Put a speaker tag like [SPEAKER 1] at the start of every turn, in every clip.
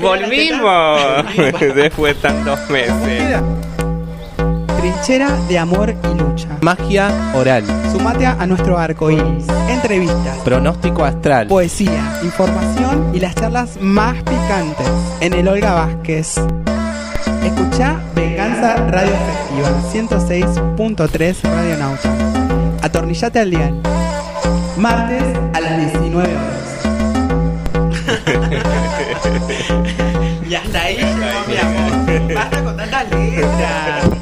[SPEAKER 1] Volvimos después de tantos meses.
[SPEAKER 2] Trinchera de amor y lucha.
[SPEAKER 3] Magia oral.
[SPEAKER 2] Sumate a nuestro arco iris. Entrevistas,
[SPEAKER 3] Pronóstico astral.
[SPEAKER 2] poesía, información y las charlas más picantes en el Olga Vázquez. Escucha Venganza Radio Efectiva 106.3 Radio Nauta. Atornillate al dial. Martes mi amor. Basta con tantas.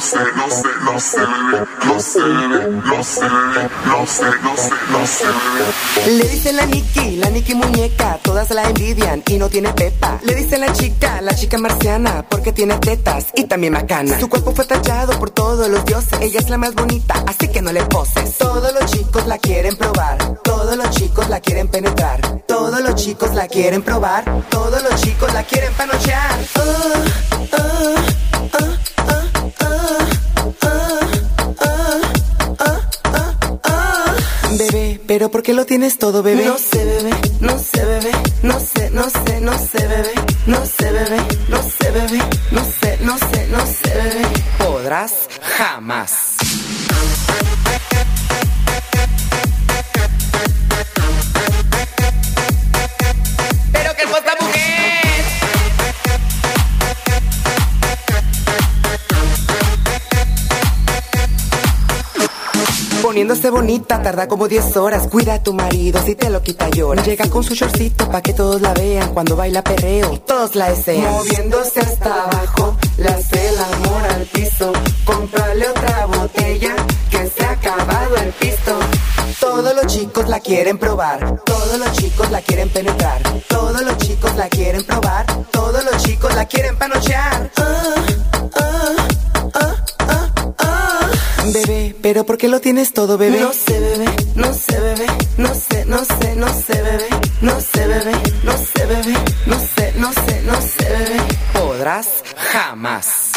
[SPEAKER 4] Sé, no sé, no sé, bebé, no sé, bebé, no sé, bebé, no sé, no sé, no sé, bebé.
[SPEAKER 5] Le dicen la Nikki, la Nikki muñeca, todas la envidian y no tiene pepa. Le dicen la chica, la chica marciana, porque tiene tetas y también macana. Su cuerpo fue tallado por todos los dioses, ella es la más bonita, así que no le poses. Todos los chicos la quieren probar, todos los chicos la quieren penetrar, todos los chicos la quieren probar, todos los chicos la quieren panochear. Oh, oh, Bebé, pero ¿por qué lo tienes todo, bebé? No sé, bebé, no sé, bebé, no sé, no sé, no sé, bebé, no sé, bebé, no sé, bebé, no sé, no sé, no sé, bebé. Podrás jamás. Pero que Poniéndose bonita tarda como 10 horas. Cuida a tu marido si te lo quita llora. Llega con su shortcito pa' que todos la vean cuando baila perreo. Todos la desean. Moviéndose hasta abajo, le hace el amor al piso. Cómprale otra botella que se ha acabado el pisto. Todos los chicos la quieren probar. Todos los chicos la quieren penetrar. Todos los chicos la quieren probar. Todos los chicos la quieren panochear. Ah, ah, pero ¿por qué lo tienes todo, bebé? No sé, bebé, no sé, bebé, no sé, no sé, no sé, bebé, no sé, bebé, no sé, bebé, no sé, no sé, no sé, bebé. Podrás jamás.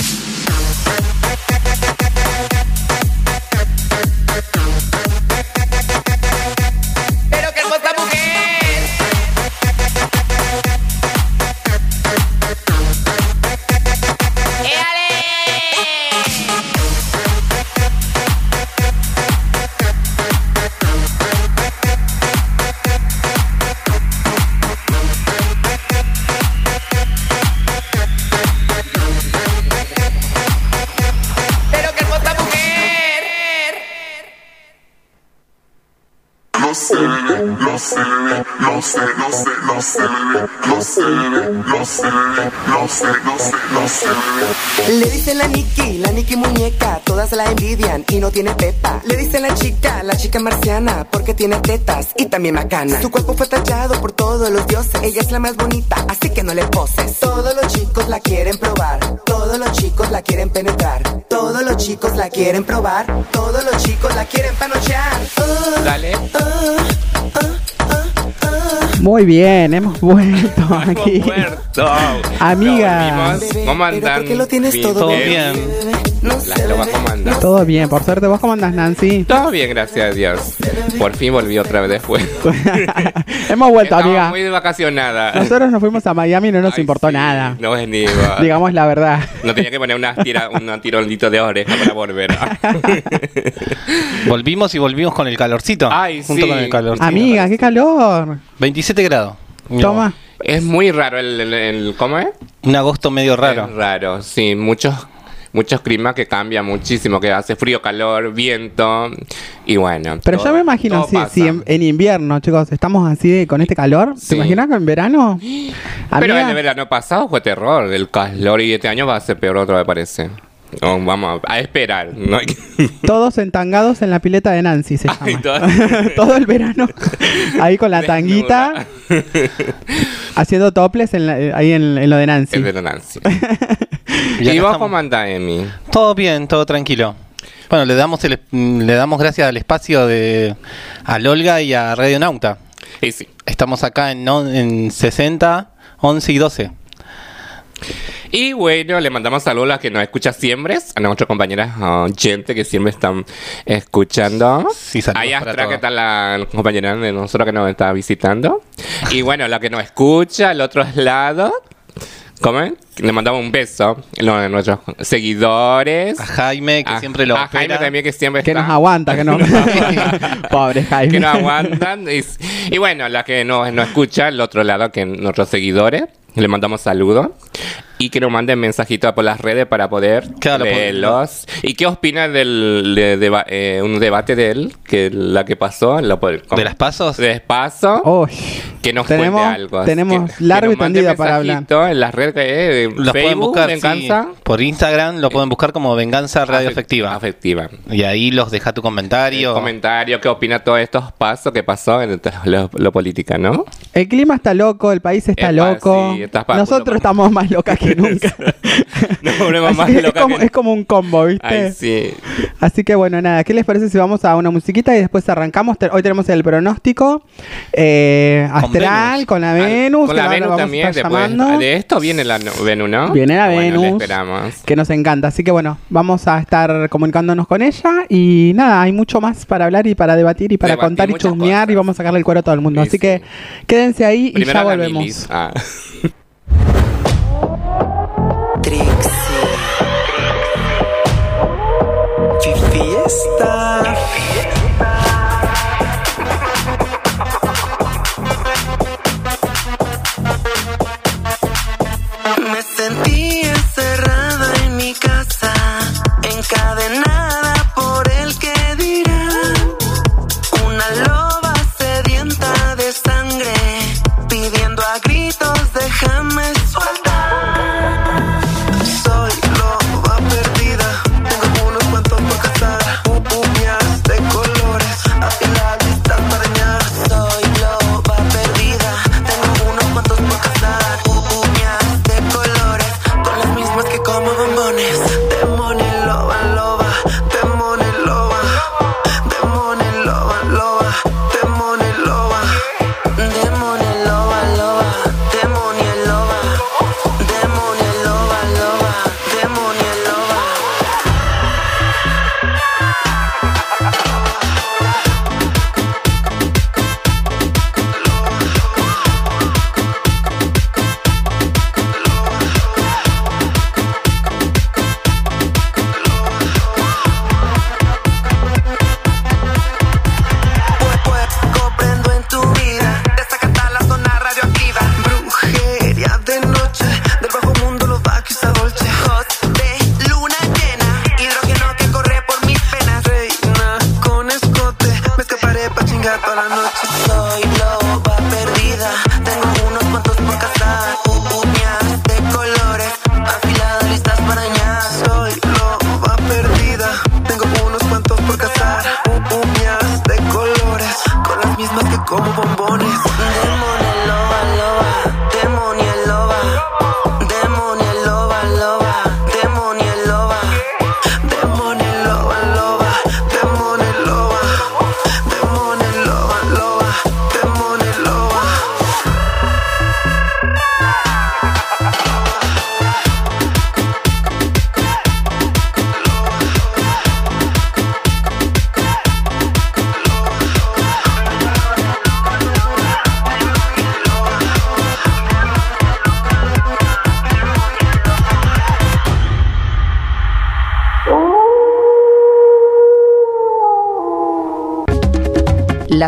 [SPEAKER 4] No sé, no sé, no sé, bebé, no sé, bebé, no sé, bebé, no sé, no sé, no sé, bebé.
[SPEAKER 5] Le dicen la Nikki, la Nikki muñeca, todas la envidian y no tiene pepa. Le dicen la chica, la chica marciana, porque tiene tetas y también macana. Su cuerpo fue tallado por todos los dioses, ella es la más bonita, así que no le poses. Todos los chicos la quieren probar, todos los chicos la quieren penetrar, todos los chicos la quieren probar, todos los chicos la quieren panochear. Oh,
[SPEAKER 1] Dale. uh, uh.
[SPEAKER 2] Muy bien, hemos vuelto aquí.
[SPEAKER 1] Hemos vuelto.
[SPEAKER 2] Amiga.
[SPEAKER 1] ¿Cómo
[SPEAKER 5] Pero
[SPEAKER 1] andan?
[SPEAKER 5] ¿por qué lo tienes todo
[SPEAKER 3] bien.
[SPEAKER 2] Todo bien, por suerte. ¿Vos cómo andas, Nancy?
[SPEAKER 1] Todo bien, gracias a Dios. Por fin volví otra vez después.
[SPEAKER 2] hemos vuelto,
[SPEAKER 1] Estaba
[SPEAKER 2] amiga.
[SPEAKER 1] muy de vacacionada.
[SPEAKER 2] Nosotros nos fuimos a Miami y no nos
[SPEAKER 1] Ay,
[SPEAKER 2] importó
[SPEAKER 1] sí,
[SPEAKER 2] nada.
[SPEAKER 1] No venimos.
[SPEAKER 2] Digamos la verdad.
[SPEAKER 1] No tenía que poner una tira, un tirolito de oreja para volver.
[SPEAKER 3] Volvimos y volvimos con el calorcito.
[SPEAKER 1] Ay,
[SPEAKER 3] junto
[SPEAKER 1] sí.
[SPEAKER 3] con el calorcito.
[SPEAKER 2] Amiga, qué calor.
[SPEAKER 3] 27 grados.
[SPEAKER 2] Toma.
[SPEAKER 1] es muy raro el, el- el- ¿cómo es?
[SPEAKER 3] Un agosto medio raro.
[SPEAKER 1] Es raro, sí, muchos muchos climas que cambian muchísimo, que hace frío, calor, viento y bueno.
[SPEAKER 2] Pero
[SPEAKER 1] todo-
[SPEAKER 2] yo me imagino si, si en, en invierno, chicos, estamos así de- con este calor.
[SPEAKER 1] Sí.
[SPEAKER 2] ¿Te imaginas que en verano?
[SPEAKER 1] Pero
[SPEAKER 2] Amiga,
[SPEAKER 1] el verano pasado fue terror, el calor y este año va a ser peor otra vez parece. No, vamos a, a esperar. No hay que-
[SPEAKER 2] Todos entangados en la pileta de Nancy se llama.
[SPEAKER 1] Ay, todo-
[SPEAKER 2] Todo el verano. Ahí con la tanguita,
[SPEAKER 1] Desnuda.
[SPEAKER 2] haciendo toples en la- ahí en, en lo de Nancy.
[SPEAKER 1] De Nancy.
[SPEAKER 3] Y
[SPEAKER 1] ¿Y vos cómo andás, Emi?
[SPEAKER 3] Todo bien, todo tranquilo. Bueno, le damos el, le damos gracias al espacio de a Olga y a Radio Nauta.
[SPEAKER 1] Y sí.
[SPEAKER 3] Estamos acá en, no- en 60, 11 y 12.
[SPEAKER 1] Y bueno, le mandamos saludos a las que nos escucha siempre, a nuestras compañeras oyentes que siempre están escuchando.
[SPEAKER 3] Sí, para
[SPEAKER 1] atrás que está la compañera de nosotros que nos está visitando. Y bueno, la que nos escucha al otro lado. ¿Cómo es? Le mandamos un beso a nuestros seguidores.
[SPEAKER 3] A Jaime, que
[SPEAKER 1] A-
[SPEAKER 3] siempre lo
[SPEAKER 1] a Jaime
[SPEAKER 3] espera.
[SPEAKER 1] también que siempre
[SPEAKER 2] Que
[SPEAKER 1] está.
[SPEAKER 2] nos aguanta, que no. Pobre Jaime.
[SPEAKER 1] que no aguantan. Y, y bueno, la que nos, nos escucha al otro lado, que nuestros seguidores, le mandamos saludos. Y que nos manden mensajitos por las redes para poder
[SPEAKER 3] Claro, por-
[SPEAKER 1] leerlos. ¿Y qué opina del de- deba- eh, un debate de él, que la que pasó? Lo,
[SPEAKER 3] ¿De las pasos?
[SPEAKER 1] De paso.
[SPEAKER 2] Uy,
[SPEAKER 1] que nos
[SPEAKER 2] tenemos-
[SPEAKER 1] cuente algo.
[SPEAKER 2] tenemos
[SPEAKER 1] que-
[SPEAKER 2] largo
[SPEAKER 1] que
[SPEAKER 2] y tendido para hablar.
[SPEAKER 1] mensajito En las redes, eh,
[SPEAKER 3] Los pueden buscar sí,
[SPEAKER 1] Venganza.
[SPEAKER 3] por Instagram, lo pueden buscar como Venganza Radio
[SPEAKER 1] Afec-
[SPEAKER 3] Efectiva.
[SPEAKER 1] Afectiva.
[SPEAKER 3] Y ahí los deja tu comentario.
[SPEAKER 1] Comentario, ¿qué opina todos estos pasos que pasó en lo, lo política, no?
[SPEAKER 2] el clima está loco, el país está loco.
[SPEAKER 1] sí,
[SPEAKER 2] Nosotros estamos más locas que nunca. Así
[SPEAKER 1] más
[SPEAKER 2] que es, como,
[SPEAKER 1] que-
[SPEAKER 2] es como un combo, ¿viste?
[SPEAKER 1] Ay, sí.
[SPEAKER 2] Así que bueno, nada, ¿qué les parece si vamos a una musiquita y después arrancamos? Hoy tenemos el pronóstico eh,
[SPEAKER 3] Con
[SPEAKER 2] astral
[SPEAKER 3] Venus.
[SPEAKER 2] con la Venus,
[SPEAKER 1] Con la Venus
[SPEAKER 2] vamos a
[SPEAKER 1] también.
[SPEAKER 2] estar
[SPEAKER 1] Después,
[SPEAKER 2] llamando,
[SPEAKER 1] de esto viene la no- Venus, ¿no?
[SPEAKER 2] Viene la
[SPEAKER 1] Bueno, le
[SPEAKER 2] Venus.
[SPEAKER 1] esperamos.
[SPEAKER 2] que nos encanta. Así que bueno, vamos a estar comunicándonos con ella y nada, hay mucho más para hablar y para debatir y para
[SPEAKER 1] Debatir
[SPEAKER 2] contar y chusmear y vamos a sacarle el cuero a todo el mundo.
[SPEAKER 1] Sí,
[SPEAKER 2] Así
[SPEAKER 1] sí.
[SPEAKER 2] que quédense ahí y ya volvemos.
[SPEAKER 6] Stop.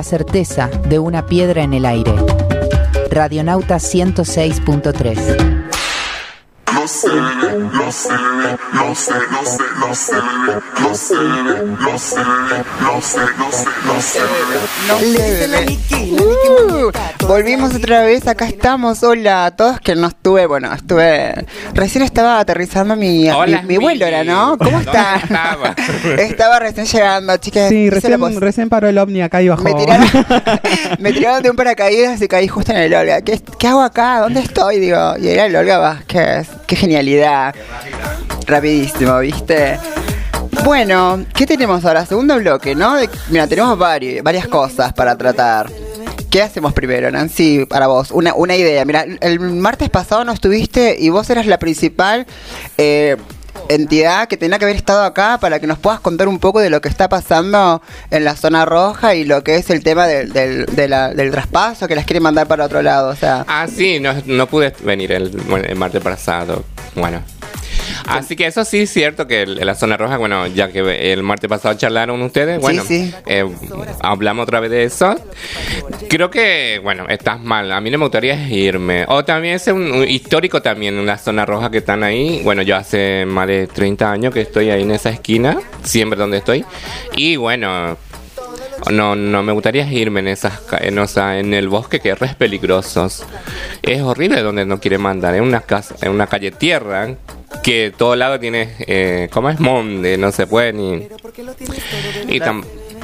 [SPEAKER 6] Certeza de una piedra en el aire. Radionauta 106.3.
[SPEAKER 4] No sé, bebé, no sé, bebé, no sé, bebé, no sé, bebé, no sé, bebé, no sé, no sé, no sé, bebé.
[SPEAKER 7] No sé, bebé. Uh, volvimos otra vez, acá estamos. Hola a todos que no estuve, bueno, estuve. Recién estaba aterrizando mi,
[SPEAKER 1] Hola,
[SPEAKER 7] mi, mi vuelo, ¿era, ¿no? ¿Cómo
[SPEAKER 1] ¿Dónde
[SPEAKER 7] está?
[SPEAKER 1] estaba?
[SPEAKER 7] estaba recién llegando, chicas.
[SPEAKER 2] Sí, recién, paró el ovni acá y bajó.
[SPEAKER 7] Me tiraron, me tiraron de un paracaídas y caí justo en el Olga. ¿Qué, qué hago acá? ¿Dónde estoy? Digo, y era el Olga Vázquez. Qué genialidad. Rapidísimo, ¿viste? Bueno, ¿qué tenemos ahora? Segundo bloque, ¿no? De- mira, tenemos vari- varias cosas para tratar. ¿Qué hacemos primero, Nancy, para vos? Una, una idea. Mira, el martes pasado no estuviste y vos eras la principal eh, entidad que tenía que haber estado acá para que nos puedas contar un poco de lo que está pasando en la zona roja y lo que es el tema del, del, del traspaso que las quieren mandar para otro lado. O sea,
[SPEAKER 1] Ah, sí, no, no pude venir el, el martes pasado. Bueno. Así que eso sí es cierto que el- en la zona roja, bueno, ya que el martes pasado charlaron ustedes, bueno,
[SPEAKER 7] sí.
[SPEAKER 1] eh, hablamos otra vez de eso. Creo que, bueno, estás mal. A mí no me gustaría irme. O también es un, un histórico también en la zona roja que están ahí. Bueno, yo hace más de 30 años que estoy ahí en esa esquina, siempre donde estoy. Y bueno, no, no me gustaría irme en esas en, o sea, en el bosque que es re peligroso. Es horrible donde no quiere mandar. Es una casa, en una calle tierra que todo lado tiene, eh, ¿cómo es? Monde, no se puede ni. Y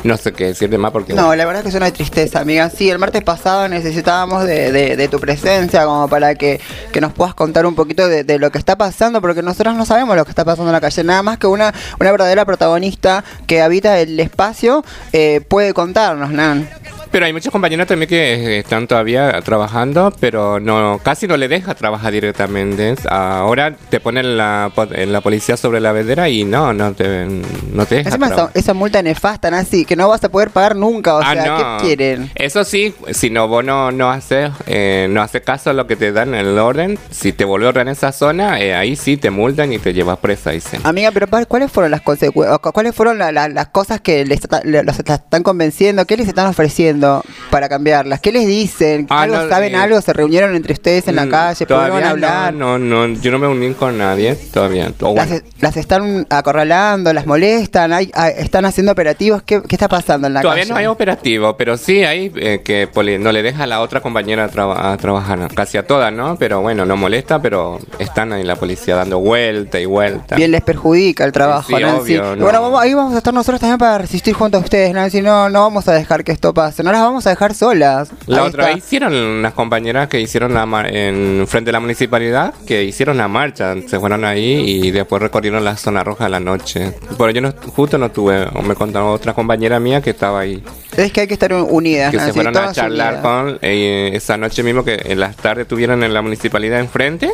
[SPEAKER 1] no sé qué decirte más porque.
[SPEAKER 7] no, la verdad que es una tristeza, amiga. Sí, el martes pasado necesitábamos de, de- de tu presencia como para que, que nos puedas contar un poquito de, de lo que está pasando, porque nosotros no sabemos lo que está pasando en la calle. Nada más que una, una verdadera protagonista que habita el espacio eh, puede contarnos, Nan.
[SPEAKER 1] Pero hay muchos compañeros también que eh, están todavía trabajando, pero no casi no le deja trabajar directamente. Ahora te ponen la, en la policía sobre la vedera y no, no te, no te deja
[SPEAKER 7] esa, esa multa nefasta, Nancy, que no vas a poder pagar nunca. O
[SPEAKER 1] Ah,
[SPEAKER 7] sea,
[SPEAKER 1] no.
[SPEAKER 7] ¿qué quieren?
[SPEAKER 1] Eso sí, si no vos no, no haces eh, no haces caso a lo que te dan en el orden, si te orden en esa zona, eh, ahí sí te multan y te llevas presa, dice.
[SPEAKER 7] Amiga, pero ¿cuáles fueron las consecuencias? ¿Cuáles fueron la- la- las cosas que les está- le- los están convenciendo? ¿Qué les están ofreciendo para cambiarlas? ¿Qué les dicen?
[SPEAKER 1] Ah,
[SPEAKER 7] ¿Algo
[SPEAKER 1] no,
[SPEAKER 7] saben
[SPEAKER 1] eh,
[SPEAKER 7] algo? ¿Se reunieron entre ustedes en la
[SPEAKER 1] Mm,
[SPEAKER 7] calle? ¿Pudieron
[SPEAKER 1] todavía
[SPEAKER 7] hablar?
[SPEAKER 1] No, no, no, yo no me uní con nadie todavía.
[SPEAKER 7] Las,
[SPEAKER 1] bueno,
[SPEAKER 7] las están acorralando, las molestan, hay, hay- están haciendo operativos. ¿Qué, qué está pasando en la
[SPEAKER 1] todavía
[SPEAKER 7] calle?
[SPEAKER 1] no hay operativo, pero sí hay eh, que no le deja a la otra compañera a, traba- a trabajar, casi a todas, ¿no? Pero bueno, no molesta, pero están ahí la policía dando vuelta y vuelta.
[SPEAKER 7] Bien les perjudica el trabajo,
[SPEAKER 1] Sí,
[SPEAKER 7] Nancy.
[SPEAKER 1] obvio,
[SPEAKER 7] Y
[SPEAKER 1] no.
[SPEAKER 7] Bueno, vamos- ahí vamos a estar nosotros también para resistir junto a ustedes, Nancy. No, no vamos a dejar que esto pase, no las vamos a dejar solas.
[SPEAKER 1] La
[SPEAKER 7] Ahí
[SPEAKER 1] otra
[SPEAKER 7] está.
[SPEAKER 1] vez hicieron unas compañeras que hicieron la mar- en frente de la municipalidad, que hicieron la marcha, se fueron ahí y después recorrieron la zona roja a la noche. Pero yo no, justo no tuve, me contaba otra compañera mía que estaba ahí,
[SPEAKER 7] Es que hay que estar unidas,
[SPEAKER 1] que se fueron a charlar
[SPEAKER 7] unidas.
[SPEAKER 1] con eh, esa noche mismo que en las tardes estuvieron en la municipalidad enfrente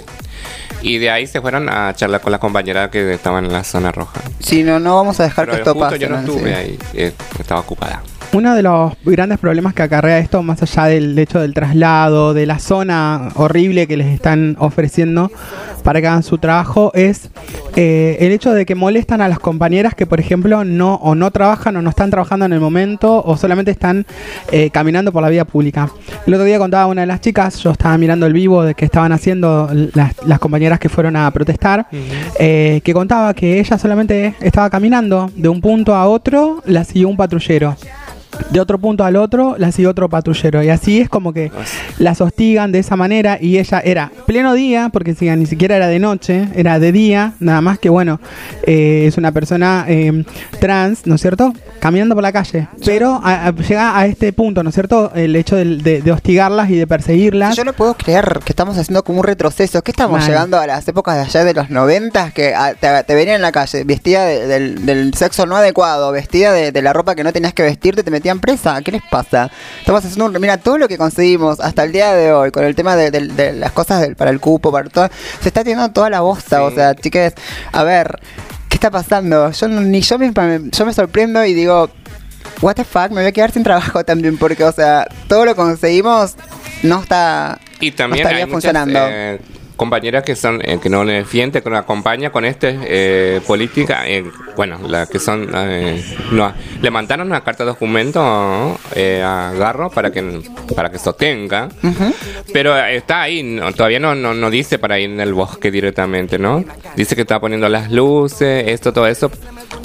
[SPEAKER 1] y de ahí se fueron a charlar con las compañeras que estaban en la zona roja.
[SPEAKER 7] Si no, no vamos a dejar
[SPEAKER 1] Pero
[SPEAKER 7] que esto
[SPEAKER 1] justo
[SPEAKER 7] pase.
[SPEAKER 1] yo no
[SPEAKER 7] Nancy.
[SPEAKER 1] estuve ahí, eh, estaba ocupada.
[SPEAKER 2] Uno de los grandes problemas que acarrea esto, más allá del hecho del traslado, de la zona horrible que les están ofreciendo para que hagan su trabajo, es eh, el hecho de que molestan a las compañeras que, por ejemplo, no o no trabajan o no están trabajando en el momento o solamente están eh, caminando por la vía pública. El otro día contaba una de las chicas, yo estaba mirando el vivo de que estaban haciendo las, las compañeras que fueron a protestar, eh, que contaba que ella solamente estaba caminando de un punto a otro, la siguió un patrullero de otro punto al otro la sigue otro patrullero. Y así es como que las hostigan de esa manera y ella era pleno día porque si, ni siquiera era de noche era de día nada más que bueno eh, es una persona eh, trans no es cierto caminando por la calle. Pero a- a- llega a este punto no es cierto el hecho de, de hostigarlas y de perseguirlas.
[SPEAKER 7] Yo no puedo creer que estamos haciendo como un retroceso. ¿Qué estamos llegando a las épocas de allá de los noventas que ah, te, te venían en la calle vestida de- del, del sexo no adecuado, vestida de, la ropa que no tenías que vestirte, te metían presa? ¿Qué les pasa? Estamos haciendo un... Mira, todo lo que conseguimos hasta el día de hoy con el tema de, de- de las cosas del- para el cupo, para todo, se está tirando toda la bosta. O sea, chicas, a ver, ¿qué está pasando? Yo no- ni yo misma, me- yo me sorprendo y digo... What the fuck, me voy a quedar sin trabajo también porque, o sea, todo lo conseguimos no está
[SPEAKER 1] Y también
[SPEAKER 7] no estaría
[SPEAKER 1] hay muchas
[SPEAKER 7] funcionando.
[SPEAKER 1] eh, compañeras que son eh, que no le defienden, que nos acompañan con este eh, política, eh, bueno, las que son eh, no, le mandaron una carta de documento eh, a Garro para que para que sostenga, pero eh, está ahí, no, todavía no, no no dice para ir en el bosque directamente, ¿no? Dice que está poniendo las luces, esto todo eso.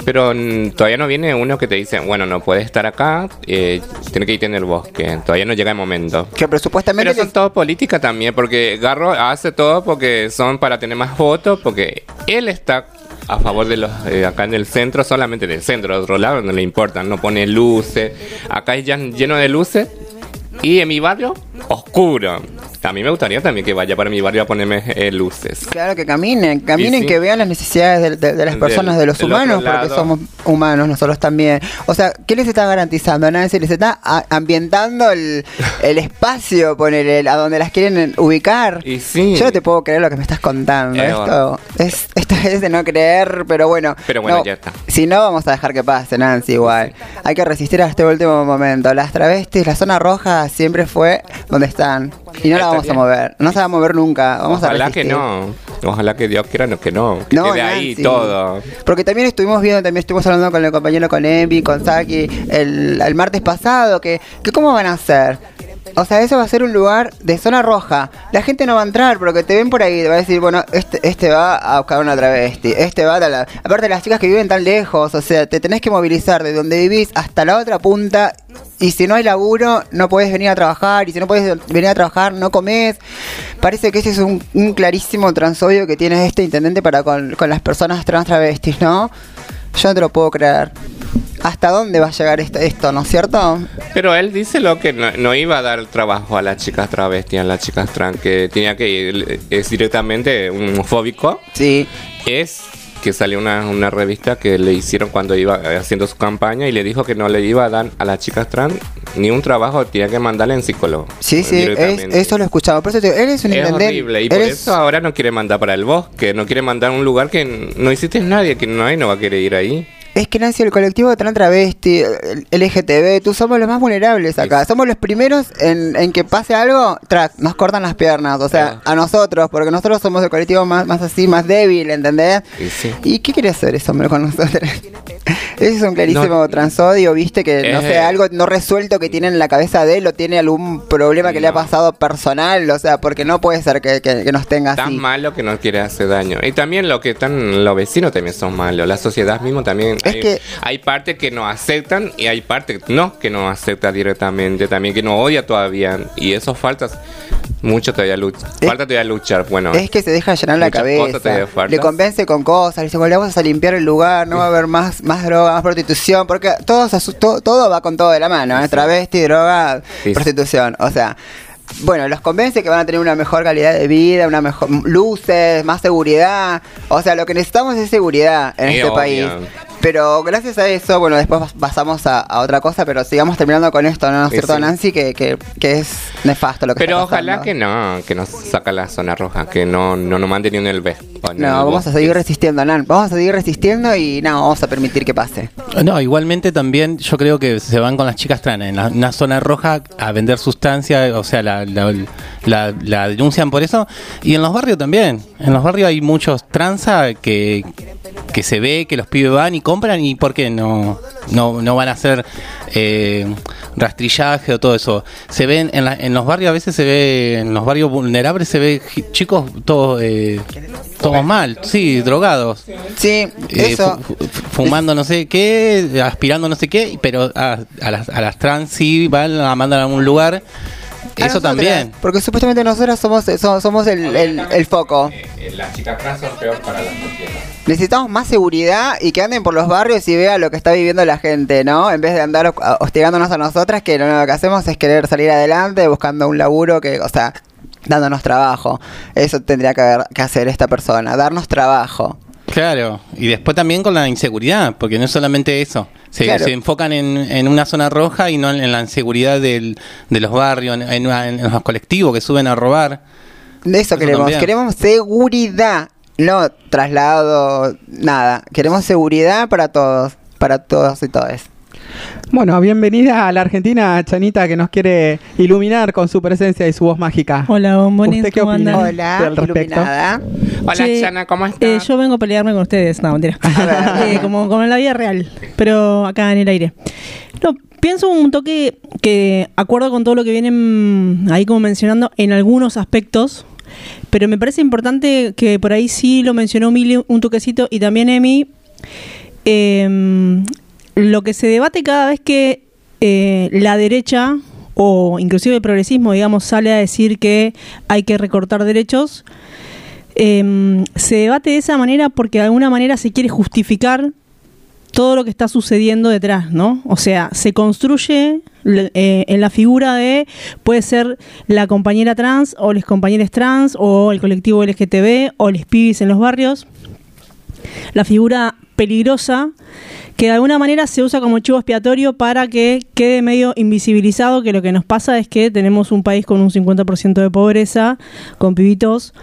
[SPEAKER 1] Pero mm, todavía no viene uno que te dice, bueno, no puedes estar acá, eh, tiene que irte en el bosque. Todavía no llega el momento.
[SPEAKER 7] Que pero supuestamente
[SPEAKER 1] Pero son todo política también, porque Garro hace todo porque son para tener más votos, porque él está a favor de los eh, acá en el centro, solamente del centro, de otro lado no le importa, no pone luces, acá es ya lleno de luces y en mi barrio oscuro. A mí me gustaría también que vaya para mi barrio a ponerme eh, luces.
[SPEAKER 7] Claro, que caminen, caminen,
[SPEAKER 1] sí.
[SPEAKER 7] que vean las necesidades de, de- de las
[SPEAKER 1] Del-
[SPEAKER 7] personas, de los humanos, porque somos humanos nosotros también. O sea, ¿qué les está garantizando, Nancy? Les está a- ambientando el, el espacio, poner a donde las quieren ubicar.
[SPEAKER 1] Y sí.
[SPEAKER 7] Yo no te puedo creer lo que me estás contando.
[SPEAKER 1] Eh,
[SPEAKER 7] esto, es, esto es de no creer, pero bueno.
[SPEAKER 1] Pero bueno,
[SPEAKER 7] no,
[SPEAKER 1] ya está.
[SPEAKER 7] Si no, vamos a dejar que pase, Nancy, igual. Hay que resistir a este último momento. Las travestis, la zona roja siempre fue donde están. Y no la vamos a mover. No se va a mover nunca. Vamos a
[SPEAKER 1] Ojalá que
[SPEAKER 7] resistir.
[SPEAKER 1] no. Ojalá que Dios quiera no, que no. Que
[SPEAKER 7] No,
[SPEAKER 1] quede ahí
[SPEAKER 7] Nancy.
[SPEAKER 1] todo.
[SPEAKER 7] Porque también estuvimos viendo, también estuvimos hablando con el compañero, con Emi, con Saki, el, el martes pasado, que, que cómo van a hacer. O sea, eso va a ser un lugar de zona roja. La gente no va a entrar porque te ven por ahí, te va a decir, bueno, este, este va a buscar una travesti, este va a la... Aparte las chicas que viven tan lejos, o sea, te tenés que movilizar de donde vivís hasta la otra punta y si no hay laburo, no podés venir a trabajar. Y si no podés venir a trabajar, no comés. Parece que ese es un, un clarísimo transodio que tiene este intendente para con, con las personas trans travestis, ¿no? Yo no te lo puedo creer. ¿Hasta dónde va a llegar esto, esto no es cierto?
[SPEAKER 1] Pero él dice lo que no, no iba a dar trabajo a las chicas travestis, a las chicas trans, que tenía que ir, es directamente un homofóbico.
[SPEAKER 7] Sí.
[SPEAKER 1] Es que salió una, una revista que le hicieron cuando iba haciendo su campaña y le dijo que no le iba a dar a las chicas trans ni un trabajo, tenía que mandarle en psicólogo.
[SPEAKER 7] Sí, sí, es- eso lo escuchamos. Por eso te digo, él es un
[SPEAKER 1] Es horrible y por eso ahora no quiere mandar para el bosque, no quiere mandar a un lugar que no existe nadie, que no hay, no va a querer ir ahí.
[SPEAKER 7] Es que Nancy, el colectivo trans travesti, LGTB, tú somos los más vulnerables acá. Somos los primeros en, en que pase algo, track, nos cortan las piernas. O sea, a nosotros, porque nosotros somos el colectivo más, más así, más débil, ¿entendés?
[SPEAKER 1] Y sí.
[SPEAKER 7] ¿Y qué quiere hacer ese hombre con nosotros? Ese es un clarísimo
[SPEAKER 1] No.
[SPEAKER 7] transodio, viste, que no sé, algo no resuelto que tiene en la cabeza de él o tiene algún problema que le ha pasado personal, o sea, porque no puede ser que, que- que nos tenga
[SPEAKER 1] Tan
[SPEAKER 7] así.
[SPEAKER 1] malo que no quiere hacer daño. Y también lo que están los vecinos también son malos. La sociedad mismo también.
[SPEAKER 7] Es
[SPEAKER 1] hay,
[SPEAKER 7] que-
[SPEAKER 1] hay partes que no aceptan y hay partes no que no acepta directamente. También que no odia todavía. Y eso falta mucho todavía lucha.
[SPEAKER 7] Es-
[SPEAKER 1] Falta todavía luchar. Bueno,
[SPEAKER 7] Es que se deja llenar la cabeza. Le convence con cosas. Le dice, vamos a limpiar el lugar, no va a haber más, más droga, más prostitución. Porque todo, todo, todo va con todo de la mano. ¿eh? Travesti, droga,
[SPEAKER 1] Sí.
[SPEAKER 7] prostitución. O sea, bueno, los convence que van a tener una mejor calidad de vida, una mejor luces, más seguridad. O sea, lo que necesitamos es seguridad en este
[SPEAKER 1] obvio.
[SPEAKER 7] país. Pero gracias a eso, bueno, después pas- pasamos a, a otra cosa, pero sigamos terminando con esto, ¿no? ¿No es
[SPEAKER 1] Sí,
[SPEAKER 7] cierto,
[SPEAKER 1] sí.
[SPEAKER 7] Nancy? Que, que, que es nefasto lo que
[SPEAKER 1] pero
[SPEAKER 7] está
[SPEAKER 1] ojalá que no, que nos saca la zona roja, que no, no nos mande ni en el B.
[SPEAKER 7] No, vamos a seguir resistiendo, Nan. Vamos a seguir resistiendo y no, vamos a permitir que pase.
[SPEAKER 3] No, igualmente también yo creo que se van con las chicas trans en la- una zona roja a vender sustancia, o sea, la, la, la- la denuncian por eso. Y en los barrios también. En los barrios hay muchos tranza que, que se ve que los pibes van y compran y ¿por qué no, no, no van a hacer eh, rastrillaje o todo eso? Se ven en, la- en los barrios, a veces se ve, en los barrios vulnerables se ve chicos todos, eh, todos mal, sí, drogados.
[SPEAKER 7] Sí,
[SPEAKER 3] Eh,
[SPEAKER 7] eso.
[SPEAKER 3] fu- fu- fumando no sé qué, aspirando no sé qué, pero a, a las, a las trans sí van a mandar a algún lugar. Eso
[SPEAKER 7] nosotras,
[SPEAKER 3] también.
[SPEAKER 7] Porque supuestamente nosotras somos, somos, somos el, el- el foco.
[SPEAKER 1] las chicas trans son peor para la sociedad.
[SPEAKER 7] Necesitamos más seguridad y que anden por los barrios y vean lo que está viviendo la gente, ¿no? En vez de andar ho- hostigándonos a nosotras, que lo único que hacemos es querer salir adelante buscando un laburo que, o sea, dándonos trabajo. Eso tendría que, haber- que hacer esta persona, darnos trabajo.
[SPEAKER 3] Claro, y después también con la inseguridad, porque no es solamente eso. Se,
[SPEAKER 7] Claro.
[SPEAKER 3] se enfocan en, en una zona roja y no en, en la inseguridad del, de los barrios, en, los colectivos que suben a robar.
[SPEAKER 7] De eso,
[SPEAKER 3] Eso
[SPEAKER 7] queremos.
[SPEAKER 3] también.
[SPEAKER 7] Queremos seguridad, no traslado, nada. Queremos seguridad para todos, para todos y todas.
[SPEAKER 2] Bueno, bienvenida a la Argentina, Chanita, que nos quiere iluminar con su presencia y su voz mágica.
[SPEAKER 8] Hola, bombones,
[SPEAKER 2] ¿Usted qué
[SPEAKER 8] ¿cómo
[SPEAKER 2] opina?
[SPEAKER 8] andan?
[SPEAKER 7] Hola,
[SPEAKER 2] al respecto.
[SPEAKER 7] iluminada.
[SPEAKER 1] Hola,
[SPEAKER 8] Che,
[SPEAKER 1] Chana, ¿cómo estás?
[SPEAKER 8] Eh, yo vengo a pelearme con ustedes, no, mentira. Eh, como, como en la vida real, pero acá en el aire. No, pienso un toque que acuerdo con todo lo que vienen ahí como mencionando en algunos aspectos, pero me parece importante que por ahí sí lo mencionó Mili un toquecito y también Emi. eh, lo que se debate cada vez que eh, la derecha o inclusive el progresismo, digamos, sale a decir que hay que recortar derechos, eh, se debate de esa manera porque de alguna manera se quiere justificar todo lo que está sucediendo detrás, ¿no? O sea, se construye eh, en la figura de, puede ser la compañera trans o los compañeros trans o el colectivo LGTB o los pibis en los barrios, la figura peligrosa que de alguna manera se usa como chivo expiatorio para que quede medio invisibilizado que lo que nos pasa es que tenemos un país con un 50% de pobreza, con pibitos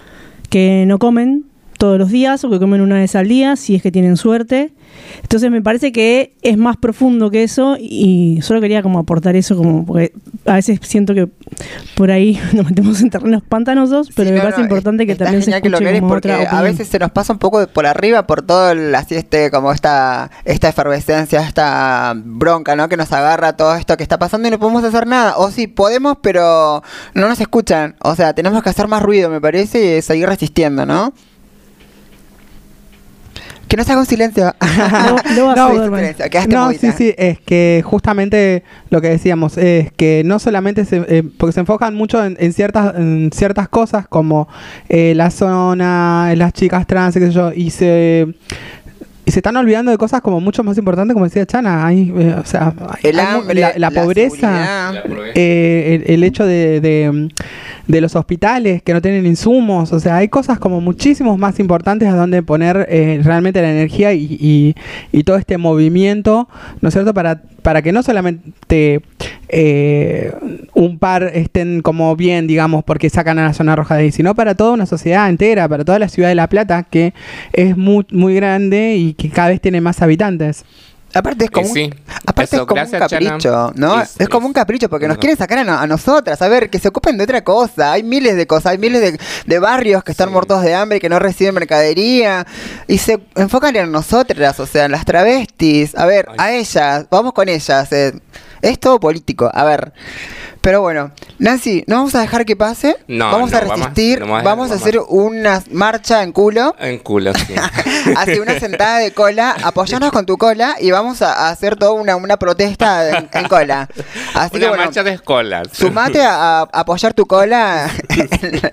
[SPEAKER 8] que no comen todos los días o que comen una vez al día, si es que tienen suerte. Entonces me parece que es más profundo que eso y solo quería como aportar eso, como porque a veces siento que por ahí nos metemos en terrenos pantanosos, pero
[SPEAKER 7] Sí,
[SPEAKER 8] me
[SPEAKER 7] no,
[SPEAKER 8] parece
[SPEAKER 7] no,
[SPEAKER 8] importante que también se
[SPEAKER 7] genial que lo
[SPEAKER 8] escuche como
[SPEAKER 7] porque
[SPEAKER 8] otra
[SPEAKER 7] a veces se nos pasa un poco por arriba por todo el, así este como esta esta efervescencia esta bronca no que nos agarra todo esto que está pasando y no podemos hacer nada. O sí podemos pero no nos escuchan. O sea tenemos que hacer más ruido me parece y seguir resistiendo no que no se haga un silencio.
[SPEAKER 8] No, no
[SPEAKER 2] No,
[SPEAKER 7] silencio,
[SPEAKER 2] No, sí, sí, es que justamente lo que decíamos es que no solamente se, eh, porque se enfocan mucho en, en ciertas en ciertas cosas como eh, la zona, las chicas trans, qué sé yo, y se y se están olvidando de cosas como mucho más importantes, como decía Chana, hay, eh, o sea, hay-
[SPEAKER 7] el hambre
[SPEAKER 2] la, la
[SPEAKER 7] la
[SPEAKER 2] pobreza, eh, el, el hecho de, de, de los hospitales que no tienen insumos, o sea, hay cosas como muchísimos más importantes a donde poner eh, realmente la energía y, y- todo este movimiento, ¿no es cierto? Para, para que no solamente eh, un par estén como bien, digamos, porque sacan a la zona roja de ahí, sino para toda una sociedad entera, para toda la ciudad de La Plata, que es muy, muy grande y que cada vez tiene más habitantes.
[SPEAKER 7] Aparte es como,
[SPEAKER 1] sí,
[SPEAKER 7] un, aparte
[SPEAKER 1] eso,
[SPEAKER 7] es como un capricho,
[SPEAKER 1] Chana.
[SPEAKER 7] ¿no? Es como un capricho porque nos quieren sacar a, no- a nosotras, a ver, que se ocupen de otra cosa. Hay miles de cosas, hay miles de, de barrios que están
[SPEAKER 1] Sí.
[SPEAKER 7] muertos de hambre y que no reciben mercadería y se enfocan en nosotras, o sea, en las travestis. A ver,
[SPEAKER 1] Ay.
[SPEAKER 7] a ellas, vamos con ellas. eh. Es todo político, a ver. Pero bueno, Nancy, no vamos a dejar que pase.
[SPEAKER 1] No,
[SPEAKER 7] vamos a
[SPEAKER 1] no, vamos a-
[SPEAKER 7] resistir.
[SPEAKER 1] vamos a-
[SPEAKER 7] vamos a
[SPEAKER 1] vamos a-
[SPEAKER 7] hacer una marcha en culo.
[SPEAKER 1] En culo, sí.
[SPEAKER 7] Hace una sentada de cola, apoyarnos con tu cola y vamos a, hacer toda una, una protesta en, en cola. Así
[SPEAKER 1] Una
[SPEAKER 7] que bueno,
[SPEAKER 1] marcha de escolas.
[SPEAKER 7] sumate a, a apoyar tu cola en, la-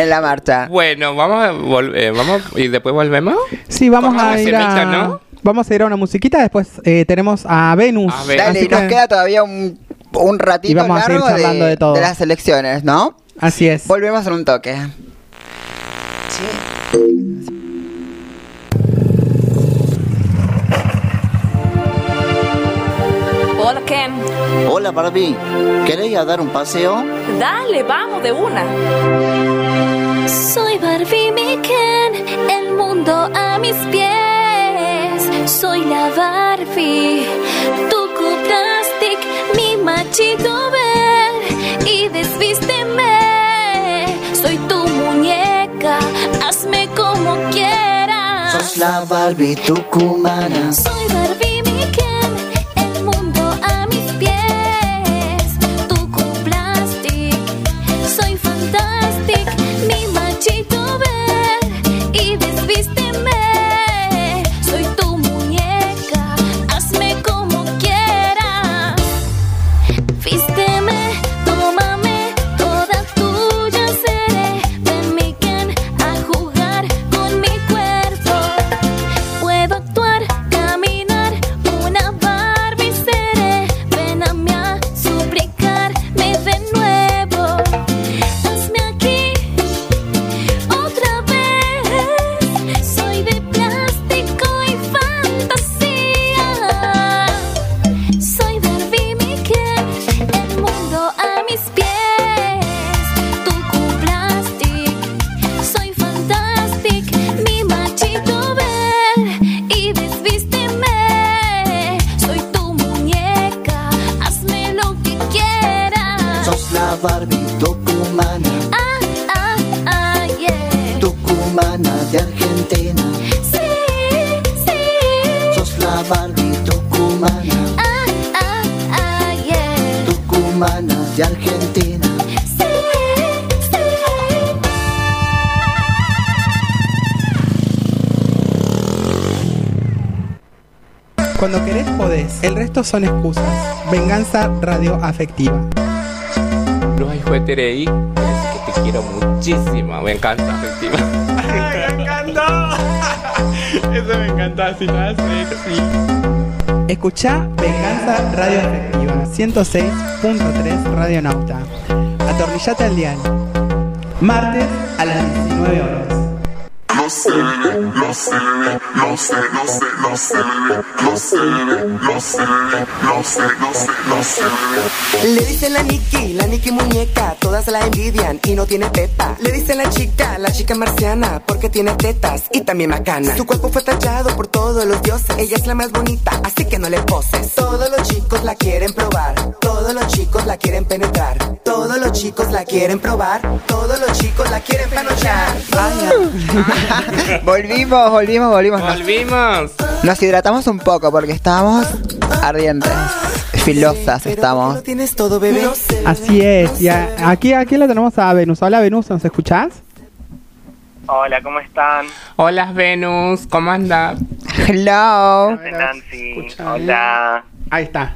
[SPEAKER 7] en la marcha.
[SPEAKER 1] Bueno, vamos a volver, vamos y después volvemos.
[SPEAKER 2] Sí, vamos
[SPEAKER 1] a
[SPEAKER 2] ir
[SPEAKER 1] hacer
[SPEAKER 2] a...
[SPEAKER 1] ¿no?
[SPEAKER 2] Vamos a ir a una musiquita, después eh, tenemos a Venus.
[SPEAKER 1] A ver.
[SPEAKER 7] Dale,
[SPEAKER 2] así
[SPEAKER 7] y nos
[SPEAKER 2] que-
[SPEAKER 7] queda todavía un, un ratito
[SPEAKER 2] Y vamos a seguir
[SPEAKER 7] largo
[SPEAKER 2] charlando de todo.
[SPEAKER 7] las elecciones, ¿no?
[SPEAKER 2] Así es.
[SPEAKER 7] Volvemos en un toque.
[SPEAKER 9] Hola Ken,
[SPEAKER 10] Hola Barbie, ¿querés ir a dar un paseo?
[SPEAKER 9] dale, vamos de una.
[SPEAKER 11] Soy Barbie mi Ken, el mundo a mis pies. Soy la Barbie, tu plastic, mi machito ver y desvísteme. Soy tu muñeca, hazme como quieras.
[SPEAKER 10] Sos la Barbie tucumana.
[SPEAKER 11] Soy Barbie
[SPEAKER 2] son excusas. Venganza radioafectiva.
[SPEAKER 1] Los hijos de Terei, que te quiero muchísimo. Me encanta, efectiva.
[SPEAKER 2] me encantó! Eso me encantó, así toda sexy. Escuchá Venganza Radio Efectiva, 106.3 Radio Nauta. Atornillate al dial. Martes a las 19 horas.
[SPEAKER 5] Le dicen la Nikki, la Nikki muñeca, todas la envidian y no tiene pepa. Le dicen la chica, la chica marciana, porque tiene tetas y también macana. Su cuerpo fue tallado por todos los dioses, ella es la más bonita, así que no le poses. Todos los chicos la quieren probar, todos los chicos la quieren penetrar, todos los chicos la quieren probar, todos los chicos la quieren panochar.
[SPEAKER 7] volvimos, volvimos, volvimos. Nos-
[SPEAKER 1] Volvimos.
[SPEAKER 7] Nos hidratamos un poco porque estábamos ardientes. Filosas estamos.
[SPEAKER 5] Lo tienes todo, bebé.
[SPEAKER 2] Así es. Y a- aquí, aquí lo tenemos a Venus. Hola Venus, ¿nos escuchás?
[SPEAKER 12] Hola, ¿cómo están?
[SPEAKER 1] Hola Venus, ¿cómo andas?
[SPEAKER 7] Hello.
[SPEAKER 12] Nancy. Hola.
[SPEAKER 2] Ahí está.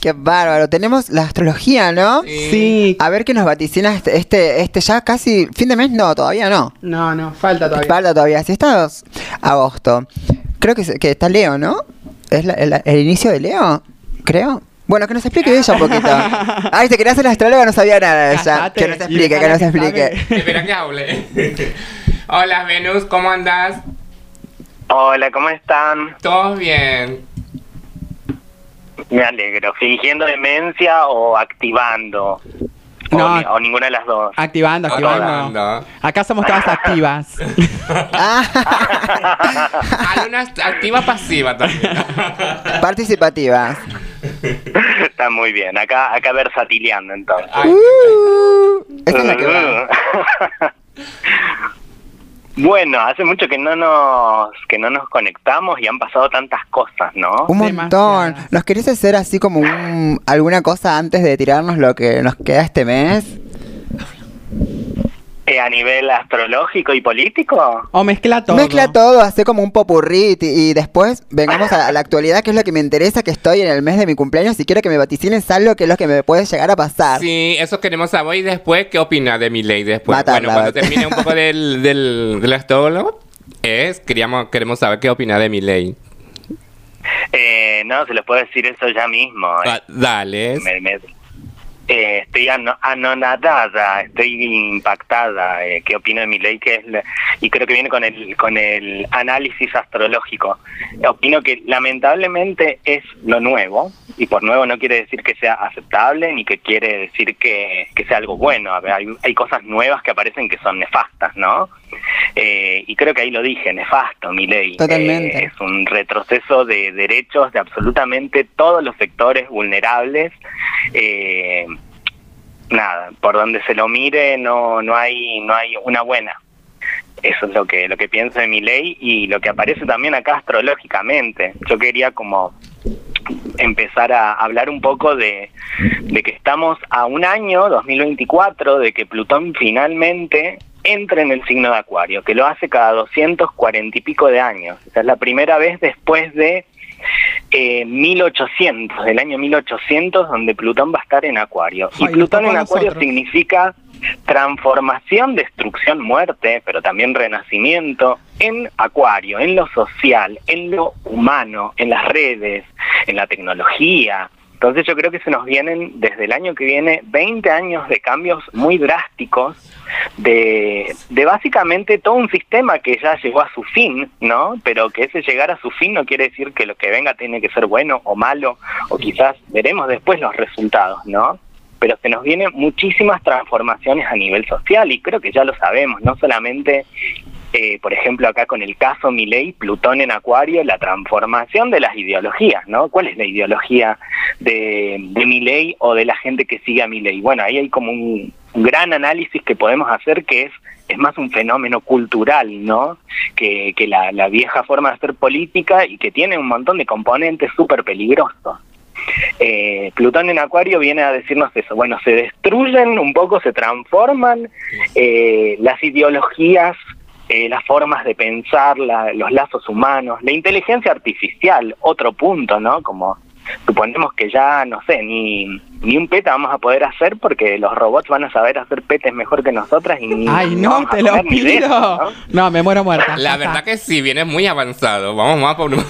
[SPEAKER 7] Qué bárbaro. Tenemos la astrología, ¿no?
[SPEAKER 2] Sí.
[SPEAKER 7] A ver qué nos vaticina este, este, este ya casi fin de mes. No, todavía no.
[SPEAKER 2] No, no, falta todavía.
[SPEAKER 7] Falta todavía. Si está es agosto. Creo que, que está Leo, ¿no? ¿Es la- el, el inicio de Leo? Creo. Bueno, que nos explique ella un poquito. Ay, te quería hacer la astróloga, no sabía nada de ella. Que nos explique, que nos
[SPEAKER 2] que
[SPEAKER 7] explique.
[SPEAKER 1] Espera que hable. Hola Venus, ¿cómo andas?
[SPEAKER 12] Hola, ¿cómo están?
[SPEAKER 1] Todo bien.
[SPEAKER 12] Me alegro. ¿Fingiendo demencia o activando? O,
[SPEAKER 2] No.
[SPEAKER 12] ni- o ninguna de las dos.
[SPEAKER 2] Activando, activando.
[SPEAKER 1] Activando.
[SPEAKER 2] Acá somos todas activas.
[SPEAKER 1] Hay una activa pasiva también.
[SPEAKER 7] Participativas.
[SPEAKER 12] Está muy bien. Acá, acá versatileando entonces.
[SPEAKER 1] Ay,
[SPEAKER 7] Uh, esa es la que va.
[SPEAKER 12] Bueno, hace mucho que no nos que no nos conectamos y han pasado tantas cosas, ¿no?
[SPEAKER 7] Un montón. ¿Nos querés hacer así como un, alguna cosa antes de tirarnos lo que nos queda este mes?
[SPEAKER 12] A nivel astrológico y político.
[SPEAKER 2] O mezcla todo.
[SPEAKER 7] Mezcla todo, hace como un popurrí y, y después vengamos a, a la actualidad, que es lo que me interesa, que estoy en el mes de mi cumpleaños y quiero que me vaticines algo que es lo que me puede llegar a pasar.
[SPEAKER 1] Sí, eso queremos saber. Y después, ¿qué opina de mi ley después?
[SPEAKER 7] Matarla,
[SPEAKER 1] bueno, cuando termine un poco del, del, del astrólogo, es, queríamos, queremos saber qué opina de mi ley.
[SPEAKER 12] Eh, no, se les puedo decir eso ya mismo. eh.
[SPEAKER 1] Ah, dale.
[SPEAKER 12] Me- me- eh, estoy ano- anonadada, estoy impactada. Eh, ¿Qué opino de mi ley? Que es la- y creo que viene con el con el análisis astrológico. Opino que lamentablemente es lo nuevo y por nuevo no quiere decir que sea aceptable ni que quiere decir que, que sea algo bueno. Hay, hay cosas nuevas que aparecen que son nefastas, ¿no? Eh, y creo que ahí lo dije, nefasto, mi ley.
[SPEAKER 7] Totalmente.
[SPEAKER 12] Eh, es un retroceso de derechos de absolutamente todos los sectores vulnerables. Eh, nada, por donde se lo mire no no hay no hay una buena. Eso es lo que lo que pienso de mi ley y lo que aparece también acá astrológicamente. Yo quería como empezar a hablar un poco de, de que estamos a un año, 2024, de que Plutón finalmente entre en el signo de Acuario, que lo hace cada 240 y pico de años. O sea, es la primera vez después de eh, 1800, del año 1800, donde Plutón va a estar en Acuario. Y Plutón en Acuario
[SPEAKER 2] nosotros.
[SPEAKER 12] significa transformación, destrucción, muerte, pero también renacimiento en Acuario, en lo social, en lo humano, en las redes, en la tecnología. Entonces yo creo que se nos vienen desde el año que viene 20 años de cambios muy drásticos de, básicamente todo un sistema que ya llegó a su fin, ¿no? Pero que ese llegar a su fin no quiere decir que lo que venga tiene que ser bueno o malo, o quizás veremos después los resultados, ¿no? Pero se nos vienen muchísimas transformaciones a nivel social y creo que ya lo sabemos, no solamente eh, por ejemplo, acá con el caso Milei, Plutón en Acuario, la transformación de las ideologías, ¿no? ¿Cuál es la ideología de, de Milei o de la gente que sigue a Milei? Bueno, ahí hay como un gran análisis que podemos hacer que es es más un fenómeno cultural, ¿no? Que, que la, la vieja forma de hacer política y que tiene un montón de componentes súper peligrosos. Eh, Plutón en Acuario viene a decirnos eso. Bueno, se destruyen un poco, se transforman eh, las ideologías, eh, las formas de pensar, los lazos humanos, la inteligencia artificial, otro punto, ¿no? Como suponemos que ya, no sé, ni, ni un peta vamos a poder hacer porque los robots van a saber hacer petes mejor que nosotras y ni
[SPEAKER 2] Ay, no,
[SPEAKER 12] vamos a
[SPEAKER 2] te lo pido.
[SPEAKER 12] eso, ¿no?
[SPEAKER 2] No, me muero muerta.
[SPEAKER 1] La verdad que sí, viene muy avanzado. Vamos más por